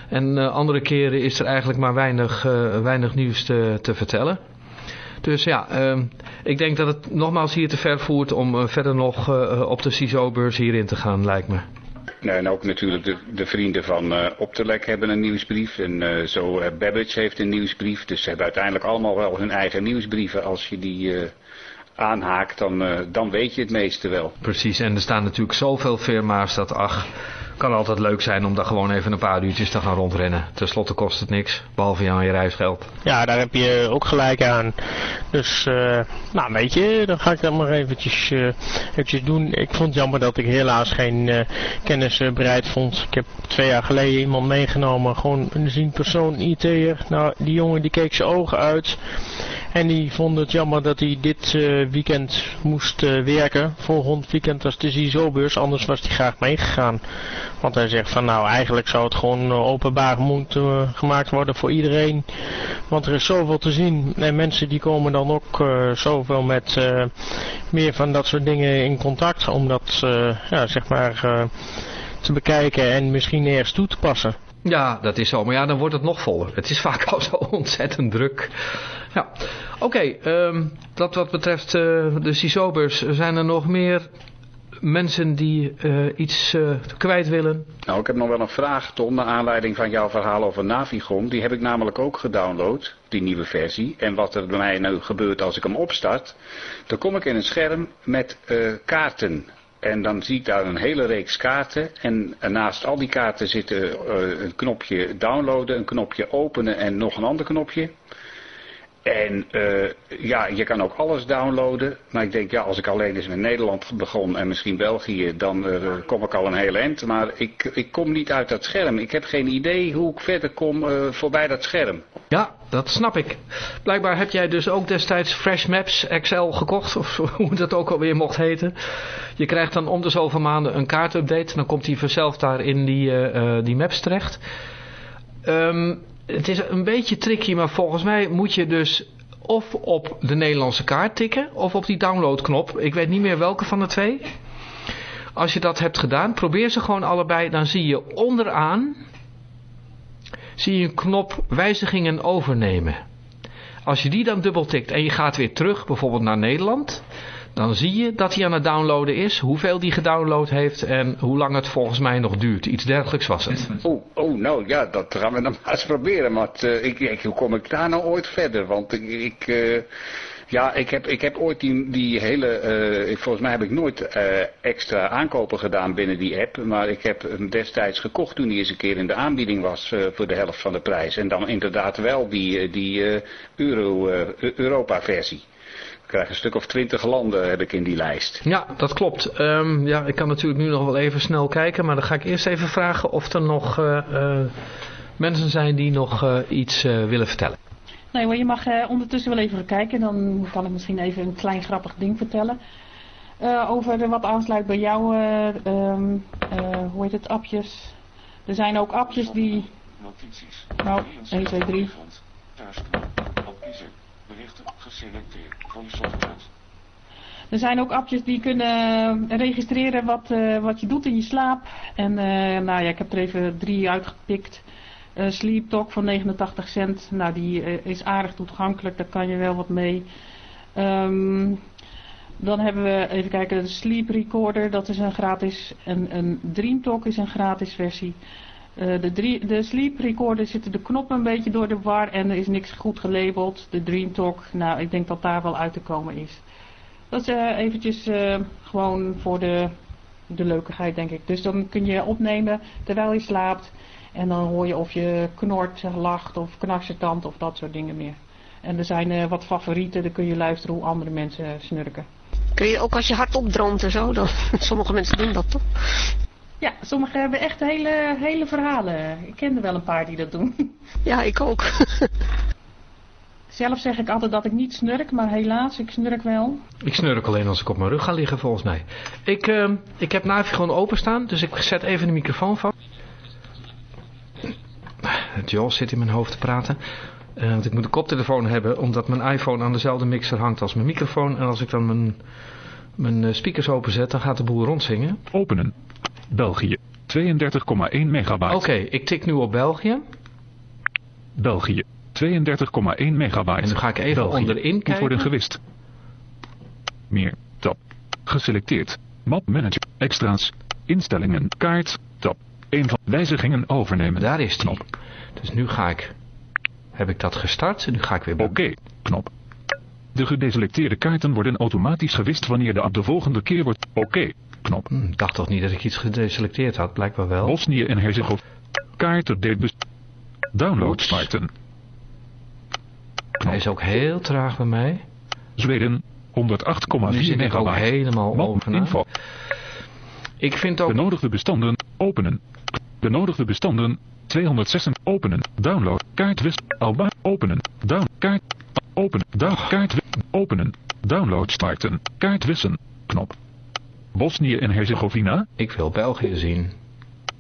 En andere keren is er eigenlijk maar weinig, weinig nieuws te, te vertellen. Dus ja, um, ik denk dat het nogmaals hier te ver voert om verder nog op de CISO-beurs hierin te gaan, lijkt me. En ook natuurlijk de, de vrienden van uh, Optelec hebben een nieuwsbrief. En uh, zo uh, Babbage heeft een nieuwsbrief. Dus ze hebben uiteindelijk allemaal wel hun eigen nieuwsbrieven. Als je die aanhaakt, dan, dan weet je het meeste wel. Precies, en er staan natuurlijk zoveel firma's dat, ach, kan altijd leuk zijn om daar gewoon even een paar uurtjes te gaan rondrennen. Ten slotte kost het niks, behalve aan je reisgeld. Ja, daar heb je ook gelijk aan. Dus, uh, nou weet je, dan ga ik dat maar eventjes, uh, eventjes doen. Ik vond het jammer dat ik helaas geen uh, kennis bereid vond. Ik heb twee jaar geleden iemand meegenomen, gewoon een zien persoon, IT'er. Nou, die jongen die keek zijn ogen uit. En die vond het jammer dat hij dit weekend moest werken. Volgend weekend was de CISO-beurs, anders was hij graag meegegaan. Want hij zegt van nou eigenlijk zou het gewoon uh, openbaar moeten gemaakt worden voor iedereen. Want er is zoveel te zien. En mensen die komen dan ook zoveel met meer van dat soort dingen in contact. Om dat ja, zeg maar te bekijken en misschien ergens toe te passen. Ja, dat is zo. Maar ja, dan wordt het nog voller. Het is vaak al zo ontzettend druk. Ja, oké. Um, dat wat betreft de CISO'bers, zijn er nog meer mensen die uh, iets uh, kwijt willen? Nou, ik heb nog wel een vraag, Ton, naar aanleiding van jouw verhaal over Navigon. Die heb ik namelijk ook gedownload, die nieuwe versie. En wat er bij mij nu gebeurt als ik hem opstart, dan kom ik in een scherm met kaarten. En dan zie ik daar een hele reeks kaarten. En naast al die kaarten zit uh, een knopje downloaden, een knopje openen en nog een ander knopje. En uh, ja, je kan ook alles downloaden. Maar ik denk, ja, als ik alleen eens met Nederland begon en misschien België, dan uh, kom ik al een hele eind. Maar ik, ik kom niet uit dat scherm. Ik heb geen idee hoe ik verder kom uh, voorbij dat scherm. Ja, dat snap ik. Blijkbaar heb jij dus ook destijds Fresh Maps Excel gekocht, of hoe dat ook alweer mocht heten. Je krijgt dan om de zoveel maanden een kaartupdate. Dan komt hij vanzelf daar in die, die maps terecht. Um, het is een beetje tricky, maar volgens mij moet je dus of op de Nederlandse kaart tikken of op die downloadknop. Ik weet niet meer welke van de twee. Als je dat hebt gedaan, probeer ze gewoon allebei. Dan zie je onderaan zie je een knop wijzigingen overnemen. Als je die dan dubbel tikt en je gaat weer terug, bijvoorbeeld naar Nederland dan zie je dat hij aan het downloaden is, hoeveel die gedownload heeft en hoe lang het volgens mij nog duurt. Iets dergelijks was het. Oh, oh nou ja, dat gaan we dan maar eens proberen. Maar uh, ik, ik, hoe kom ik daar nou ooit verder? Want ik... ik uh, ja, ik heb, ik heb ooit die, die hele, uh, volgens mij heb ik nooit extra aankopen gedaan binnen die app. Maar ik heb hem destijds gekocht toen hij eens een keer in de aanbieding was voor de helft van de prijs. En dan inderdaad wel die, die Euro, Europa versie krijg een stuk of twintig landen heb ik in die lijst. Ja, dat klopt. Um, ja, ik kan natuurlijk nu nog wel even snel kijken, maar dan ga ik eerst even vragen of er nog uh, uh, mensen zijn die nog eh, iets eh, willen vertellen. Nee, maar je mag eh, ondertussen wel even kijken. Dan kan ik misschien even een klein grappig ding vertellen. Eh, over wat aansluit bij jouw, eh, ehm, eh, hoe heet het, appjes. Er zijn ook appjes die... Notities. Nou, 1, 2, 3. Thuisknop. Op kiezen. Berichten geselecteerd. Er zijn ook appjes die kunnen registreren wat, eh, wat je doet in je slaap. En eh, nou ja, ik heb er even drie uitgepikt. Eh, Sleep Talk van 89 cent. Nou, die is aardig toegankelijk. Daar kan je wel wat mee. Ehm, dan hebben we, even kijken, de Sleep Recorder. Dat is een gratis. En een Dream Talk is een gratis versie. Eh, de, drie, de Sleep Recorder zitten de knoppen een beetje door de war. En er is niks goed gelabeld. De Dream Talk, nou, ik denk dat daar wel uit te komen is. Dat is eh, eventjes eh, gewoon voor de, de leukigheid, denk ik. Dus dan kun je opnemen terwijl je slaapt. En dan hoor je of je knort, lacht of tand of dat soort dingen meer. En er zijn wat favorieten, dan kun je luisteren hoe andere mensen snurken. Kun je ook als je hardop droomt en zo, dan, sommige mensen doen dat toch? Ja, sommigen hebben echt hele, hele verhalen. Ik ken er wel een paar die dat doen. Ja, ik ook. Zelf zeg ik altijd dat ik niet snurk, maar helaas, ik snurk wel. Ik snurk alleen als ik op mijn rug ga liggen volgens mij. Ik, eh, ik heb Navi gewoon openstaan, dus ik zet even de microfoon vast. Jos zit in mijn hoofd te praten. Eh, want ik moet een koptelefoon hebben, omdat mijn iPhone aan dezelfde mixer hangt als mijn microfoon. En als ik dan mijn, mijn eh, speakers openzet, dan gaat de boel rondzingen. Openen. België. 32,1 megabyte. Oké, ik tik nu op België. België. 32,1 megabyte. En dan ga ik even België. onderin Moet kijken. worden gewist. Meer. Tab. Geselecteerd. Map manager. Extra's. Instellingen. Kaart. Tab. 1 van wijzigingen overnemen. Daar is die. Dus nu ga ik... Heb ik dat gestart? En nu ga ik weer... Oké. Knop. De gedeselecteerde kaarten worden automatisch gewist wanneer de app de volgende keer wordt. Oké. Knop. Hm, ik dacht toch niet dat ik iets gedeselecteerd had, blijkbaar wel. Bosnië en Herzegovina. Kaarten date Download starten. Hij is ook heel traag bij mij. Zweden. 108,4 Nu zit ik ook megabyte. helemaal over info. Ik vind ook... Benodigde bestanden. Openen. Benodigde bestanden. 206 openen. Download. Kaartwist. Alba. Openen. Down. Kaart. Openen. Down. Kaart. Openen. Download starten. Kaartwissen. Knop. Bosnië en Herzegovina. Ik wil België zien.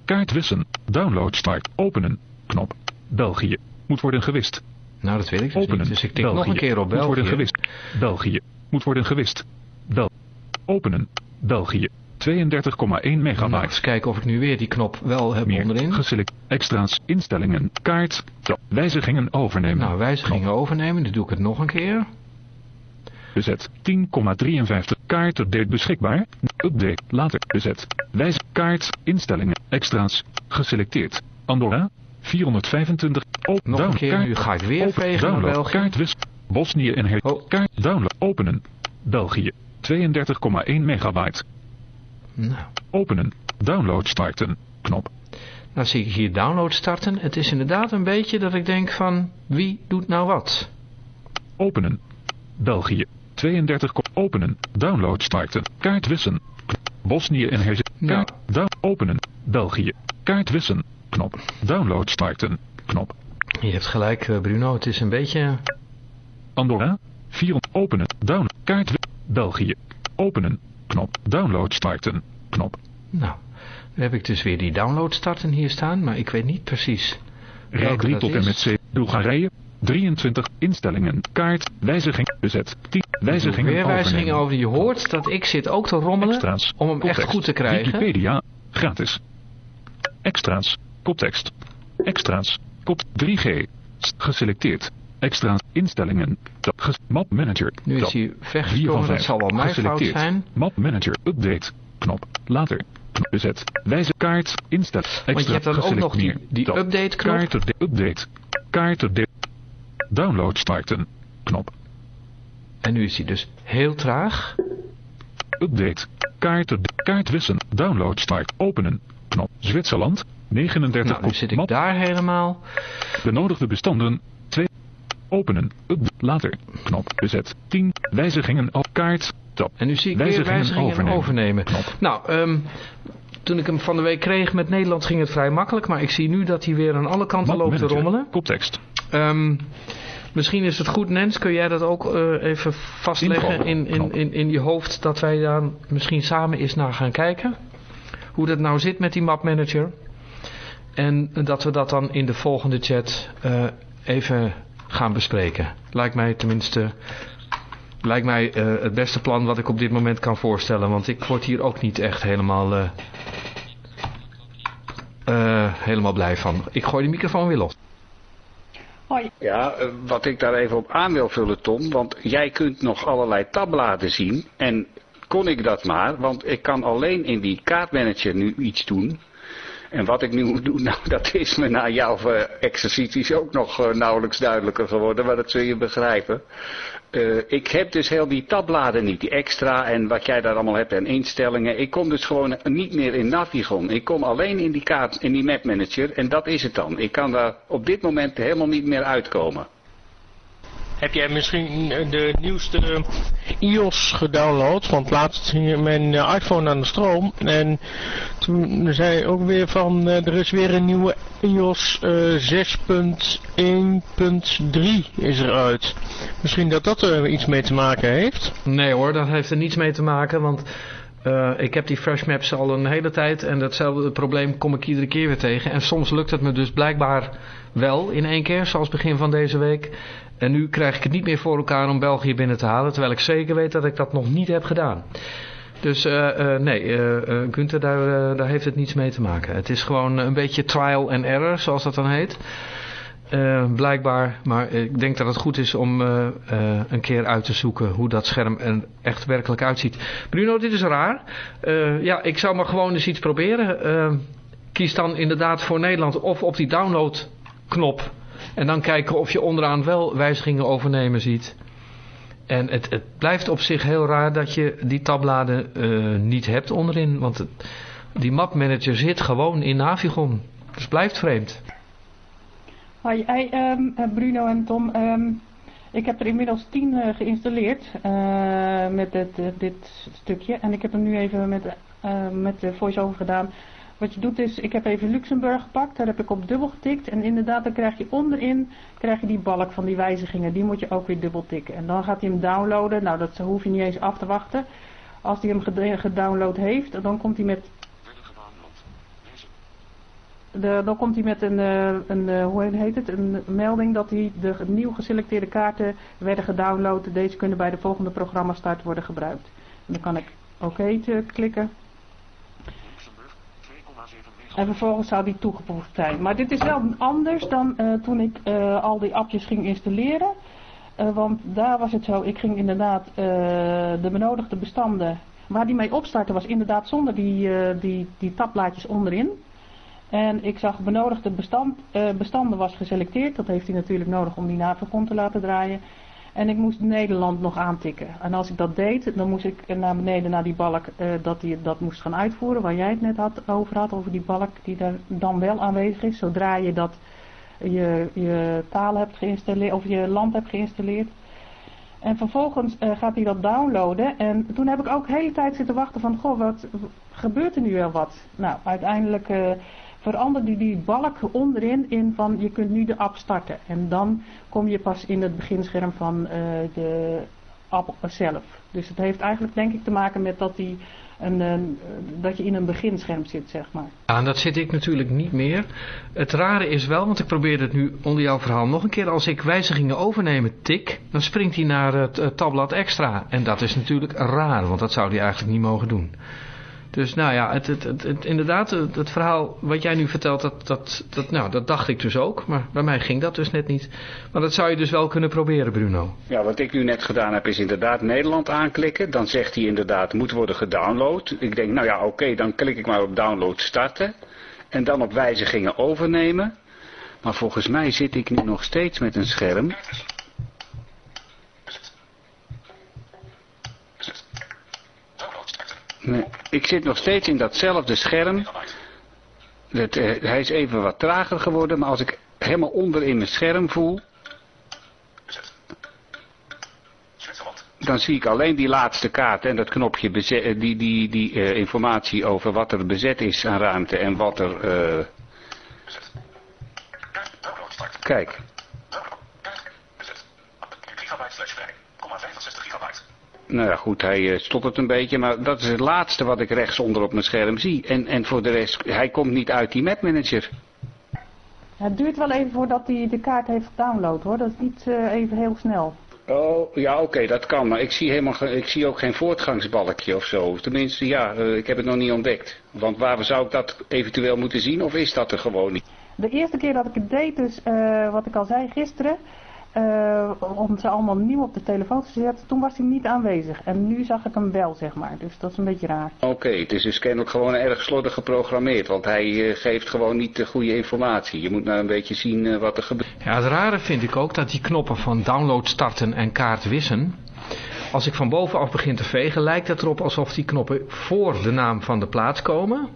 Kaartwissen. Download start. Openen. Knop. België. Moet worden gewist. Nou, dat weet ik dus Openen. niet. Dus ik tik België. nog een keer op Moet worden België. gewist. België. Moet worden gewist. Bel. Openen. België. 32,1 megabyte. Nou, eens kijken of ik nu weer die knop wel heb Meer. onderin. Geselect. Extra's. Instellingen. Kaart. Wijzigingen overnemen. Nou, wijzigingen overnemen. Dan doe ik het nog een keer. Bezet. 10,53. Kaart update beschikbaar. Update. Later. Bezet. Wijs. Kaart. Instellingen. Extra's. Geselecteerd. Andorra. 425. Op. Nog down. een keer. Kaart. Nu ga ik weer vegen naar. België. Kaart wis. Bosnië en Her. Kaart. Download. Openen. België. 32,1 megabyte. Nou, Openen. Download starten. Knop. nou zie ik hier download starten. Het is inderdaad een beetje dat ik denk van... Wie doet nou wat? Openen. België. 32. ko- Openen. Download starten. Kaart wissen. Bosnië en Herzegovina. Kaart. Da openen. België. Kaart wissen. Knop. Download starten. Knop. Je hebt gelijk, eh, Bruno. Het is een beetje... Andorra. 4. Openen. Down. Kaart. België. Openen. Knop. Download starten. Knop. Nou, nu heb ik dus weer die download starten hier staan. Maar ik weet niet precies Rij welke 3 dat tot en met C. Bulgarije. 23. Instellingen. Kaart. Wijziging. Bezet. 10. Wijzigingen Weer wijzigingen over. Je hoort dat ik zit ook te rommelen Extra's. om hem echt goed te krijgen. Wikipedia. Gratis. Extra's. Koptekst. Extra's. Kop 3G. S- Geselecteerd. Extra's. Instellingen. Tab. Ges- Map Manager. Nu is hij 4 van weggesprongen. 5. Dat zal wel mijn fout Geselecteerd. zijn. Map Manager. Update. Knop. Later. Bezet. Wijze kaart. Instel. Extra. Want je hebt dan ook nog die, meer. die update knop. Kaart. upda- Update. Kaart. update. Download starten. Knop. En nu is hij dus heel traag. Update. Kaart, kaart wissen. Download start. Openen. Knop. Zwitserland. 39. Nou, nu zit ik daar helemaal. Benodigde bestanden. 2. Openen. Later. Knop. Bezet. 10. Wijzigingen op kaart. Tab. En nu zie ik weer Wijzigingen overnemen. overnemen. Knop. Nou, ehm, toen ik hem van de week kreeg met Nederland ging het vrij makkelijk. Maar ik zie nu dat hij weer aan alle kanten loopt te rommelen. Koptekst. Ehm, misschien is het goed, Nens, kun jij dat ook eh, even vastleggen in, in, in, in je hoofd, dat wij daar misschien samen eens naar gaan kijken? Hoe dat nou zit met die mapmanager. En dat we dat dan in de volgende chat eh, even gaan bespreken. Lijkt mij tenminste lijkt mij eh, het beste plan wat ik op dit moment kan voorstellen. Want ik word hier ook niet echt helemaal, helemaal blij van. Ik gooi de microfoon weer los. Hoi. Ja, eh, wat ik daar even op aan wil vullen, Tom. Want jij kunt nog allerlei tabbladen zien. En kon ik dat maar, want ik kan alleen in die kaartmanager nu iets doen. En wat ik nu doen, nou, dat is me na jouw eh, exercities ook nog eh, nauwelijks duidelijker geworden. Maar dat zul je begrijpen. Eh, ik heb dus heel die tabbladen niet, die extra en wat jij daar allemaal hebt en instellingen. Ik kom dus gewoon niet meer in Navigon. Ik kom alleen in die kaart, in die mapmanager en dat is het dan. Ik kan daar op dit moment helemaal niet meer uitkomen. Heb jij misschien eh, de nieuwste iOS gedownload? Want laatst ging mijn eh, iPhone aan de stroom. En toen zei ook weer van eh, er is weer een nieuwe iOS eh, 6.1.3 is eruit. Misschien dat dat er iets mee te maken heeft? Nee hoor, dat heeft er niets mee te maken, want eh, ik heb die Fresh Maps al een hele tijd en datzelfde probleem kom ik iedere keer weer tegen. En soms lukt het me dus blijkbaar wel in één keer, zoals begin van deze week. En nu krijg ik het niet meer voor elkaar om België binnen te halen, terwijl ik zeker weet dat ik dat nog niet heb gedaan. Dus eh, eh, nee, eh, Gunther, daar, daar heeft het niets mee te maken. Het is gewoon een beetje trial and error, zoals dat dan heet. Blijkbaar, maar ik denk dat het goed is om een keer uit te zoeken hoe dat scherm er echt werkelijk uitziet. Bruno, dit is raar. Ja, ik zou maar gewoon eens iets proberen. Kies dan inderdaad voor Nederland of op die download knop. En dan kijken of je onderaan wel wijzigingen overnemen ziet. En het, het blijft op zich heel raar dat je die tabbladen eh, niet hebt onderin. Want die mapmanager zit gewoon in Navigon. Dus blijft vreemd. Hoi, hey, ehm, eh, Bruno en Tom. ehm, ik heb er inmiddels 10 eh, geïnstalleerd eh, met dit, eh, dit stukje. En ik heb hem nu even met, eh, met de voice-over gedaan. Wat je doet is, ik heb even Luxemburg gepakt. Daar heb ik op dubbel getikt. En inderdaad, dan krijg je onderin krijg je die balk van die wijzigingen. Die moet je ook weer dubbel tikken. En dan gaat hij hem downloaden. Nou, dat hoef je niet eens af te wachten. Als hij hem ged- gedownload heeft, dan komt hij met de, dan komt hij met een, eh, een eh, hoe heet het, een melding dat hij de nieuw geselecteerde kaarten werden gedownload. Deze kunnen bij de volgende programmastart worden gebruikt. En dan kan ik oké te klikken. En vervolgens zou die toegevoegd zijn. Maar dit is wel anders dan eh, toen ik eh, al die appjes ging installeren. Eh, want daar was het zo, ik ging inderdaad de benodigde bestanden, waar die mee opstarten was inderdaad zonder die, die, die onderin. En ik zag benodigde bestand, bestanden was geselecteerd. Dat heeft hij natuurlijk nodig om die Navicon te laten draaien. En ik moest Nederland nog aantikken. En als ik dat deed, dan moest ik naar beneden naar die balk eh, dat hij dat moest gaan uitvoeren. Waar jij het net had, over had, over die balk die daar dan wel aanwezig is. Zodra je dat je, je taal hebt geïnstalleerd of je land hebt geïnstalleerd. En vervolgens eh, gaat hij dat downloaden. En toen heb ik ook de hele tijd zitten wachten van, goh, wat gebeurt er nu wel wat? Nou, uiteindelijk eh, veranderde die balk onderin in van, je kunt nu de app starten. En dan kom je pas in het beginscherm van eh, de app zelf. Dus het heeft eigenlijk denk ik te maken met dat, die een, dat je in een beginscherm zit, zeg maar. Ja, en dat zit ik natuurlijk niet meer. Het rare is wel, want ik probeer het nu onder jouw verhaal nog een keer. Als ik wijzigingen overnemen tik, dan springt hij naar het eh, tabblad extra. En dat is natuurlijk raar, want dat zou hij eigenlijk niet mogen doen. Dus nou ja, het, het, het, inderdaad, het, het verhaal wat jij nu vertelt, dat, dat, dat, nou, dat dacht ik dus ook. Maar bij mij ging dat dus net niet. Maar dat zou je dus wel kunnen proberen, Bruno. Ja, wat ik nu net gedaan heb is inderdaad Nederland aanklikken. Dan zegt hij inderdaad moet worden gedownload. Ik denk nou ja oké, dan klik ik maar op download starten. En dan op wijzigingen overnemen. Maar volgens mij zit ik nu nog steeds met een scherm. Nee, ik zit nog steeds in datzelfde scherm. Eh, hij is even wat trager geworden, maar als ik helemaal onder in mijn scherm voel, dan zie ik alleen die laatste kaart en dat knopje bezet, eh, die, die, die uh, informatie over wat er bezet is aan ruimte en wat er... Uh... Kijk. Nou ja, goed, hij uh, stottert een beetje, maar dat is het laatste wat ik rechtsonder op mijn scherm zie. En, en voor de rest, hij komt niet uit die mapmanager. Het duurt wel even voordat hij de kaart heeft gedownload hoor, dat is niet uh, even heel snel. Oh, ja, oké, dat kan. Maar ik zie, helemaal, ik zie ook geen voortgangsbalkje of zo. Tenminste, ja, uh, ik heb het nog niet ontdekt. Want waar zou ik dat eventueel moeten zien? Of is dat er gewoon niet? De eerste keer dat ik het deed, dus uh, wat ik al zei gisteren... Uh, om ze allemaal nieuw op de telefoon te zetten, toen was hij niet aanwezig. En nu zag ik hem wel, zeg maar. Dus dat is een beetje raar. Oké, okay, het is dus kennelijk gewoon erg slordig geprogrammeerd. Want hij uh, geeft gewoon niet de goede informatie. Je moet nou een beetje zien uh, wat er gebeurt. Ja, het rare vind ik ook dat die knoppen van download starten en kaart wissen... Als ik van bovenaf begin te vegen, lijkt het erop alsof die knoppen voor de naam van de plaats komen.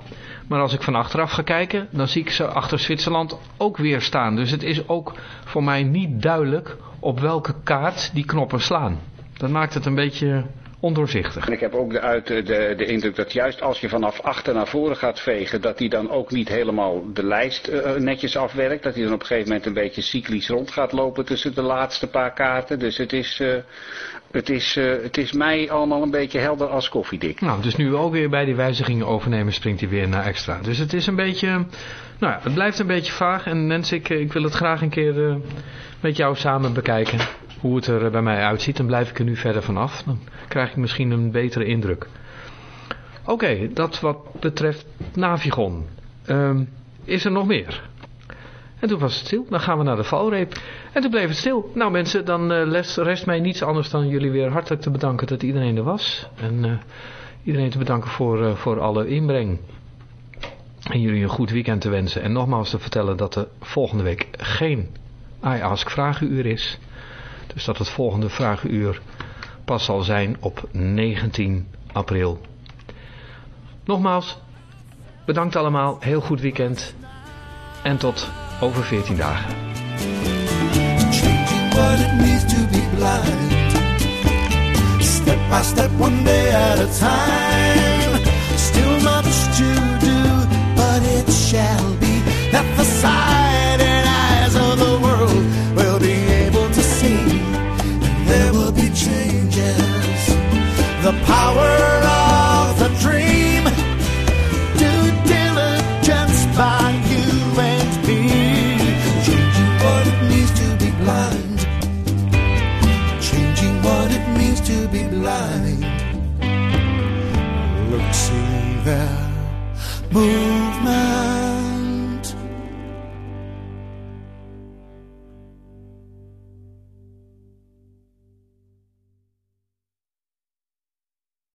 Maar als ik van achteraf ga kijken, dan zie ik ze achter Zwitserland ook weer staan. Dus het is ook voor mij niet duidelijk op welke kaart die knoppen slaan. Dat maakt het een beetje ondoorzichtig. En ik heb ook de, uit, de, de indruk dat juist als je vanaf achter naar voren gaat vegen, dat hij dan ook niet helemaal de lijst uh, netjes afwerkt. Dat hij dan op een gegeven moment een beetje cyclisch rond gaat lopen tussen de laatste paar kaarten. Dus het is, uh, het is, uh, het is mij allemaal een beetje helder als koffiedik. Nou, dus nu we ook weer bij die wijzigingen overnemen, springt hij weer naar extra. Dus het is een beetje, nou ja, het blijft een beetje vaag. En Nens, ik, ik wil het graag een keer met jou samen bekijken hoe het er bij mij uitziet. Dan blijf ik er nu verder vanaf. Dan krijg ik misschien een betere indruk. Oké, dat wat betreft Navigon. Um, is er nog meer? En toen was het stil. Dan gaan we naar de valreep. En toen bleef het stil. Nou mensen, dan uh, rest mij niets anders dan jullie weer hartelijk te bedanken dat iedereen er was. En uh, iedereen te bedanken voor, uh, voor alle inbreng. En jullie een goed weekend te wensen. En nogmaals te vertellen dat er volgende week geen I Ask Vragenuur is. Dus dat het volgende vragenuur pas zal zijn op 19 april. Nogmaals, bedankt allemaal, heel goed weekend en tot over 14 dagen. Step by movement.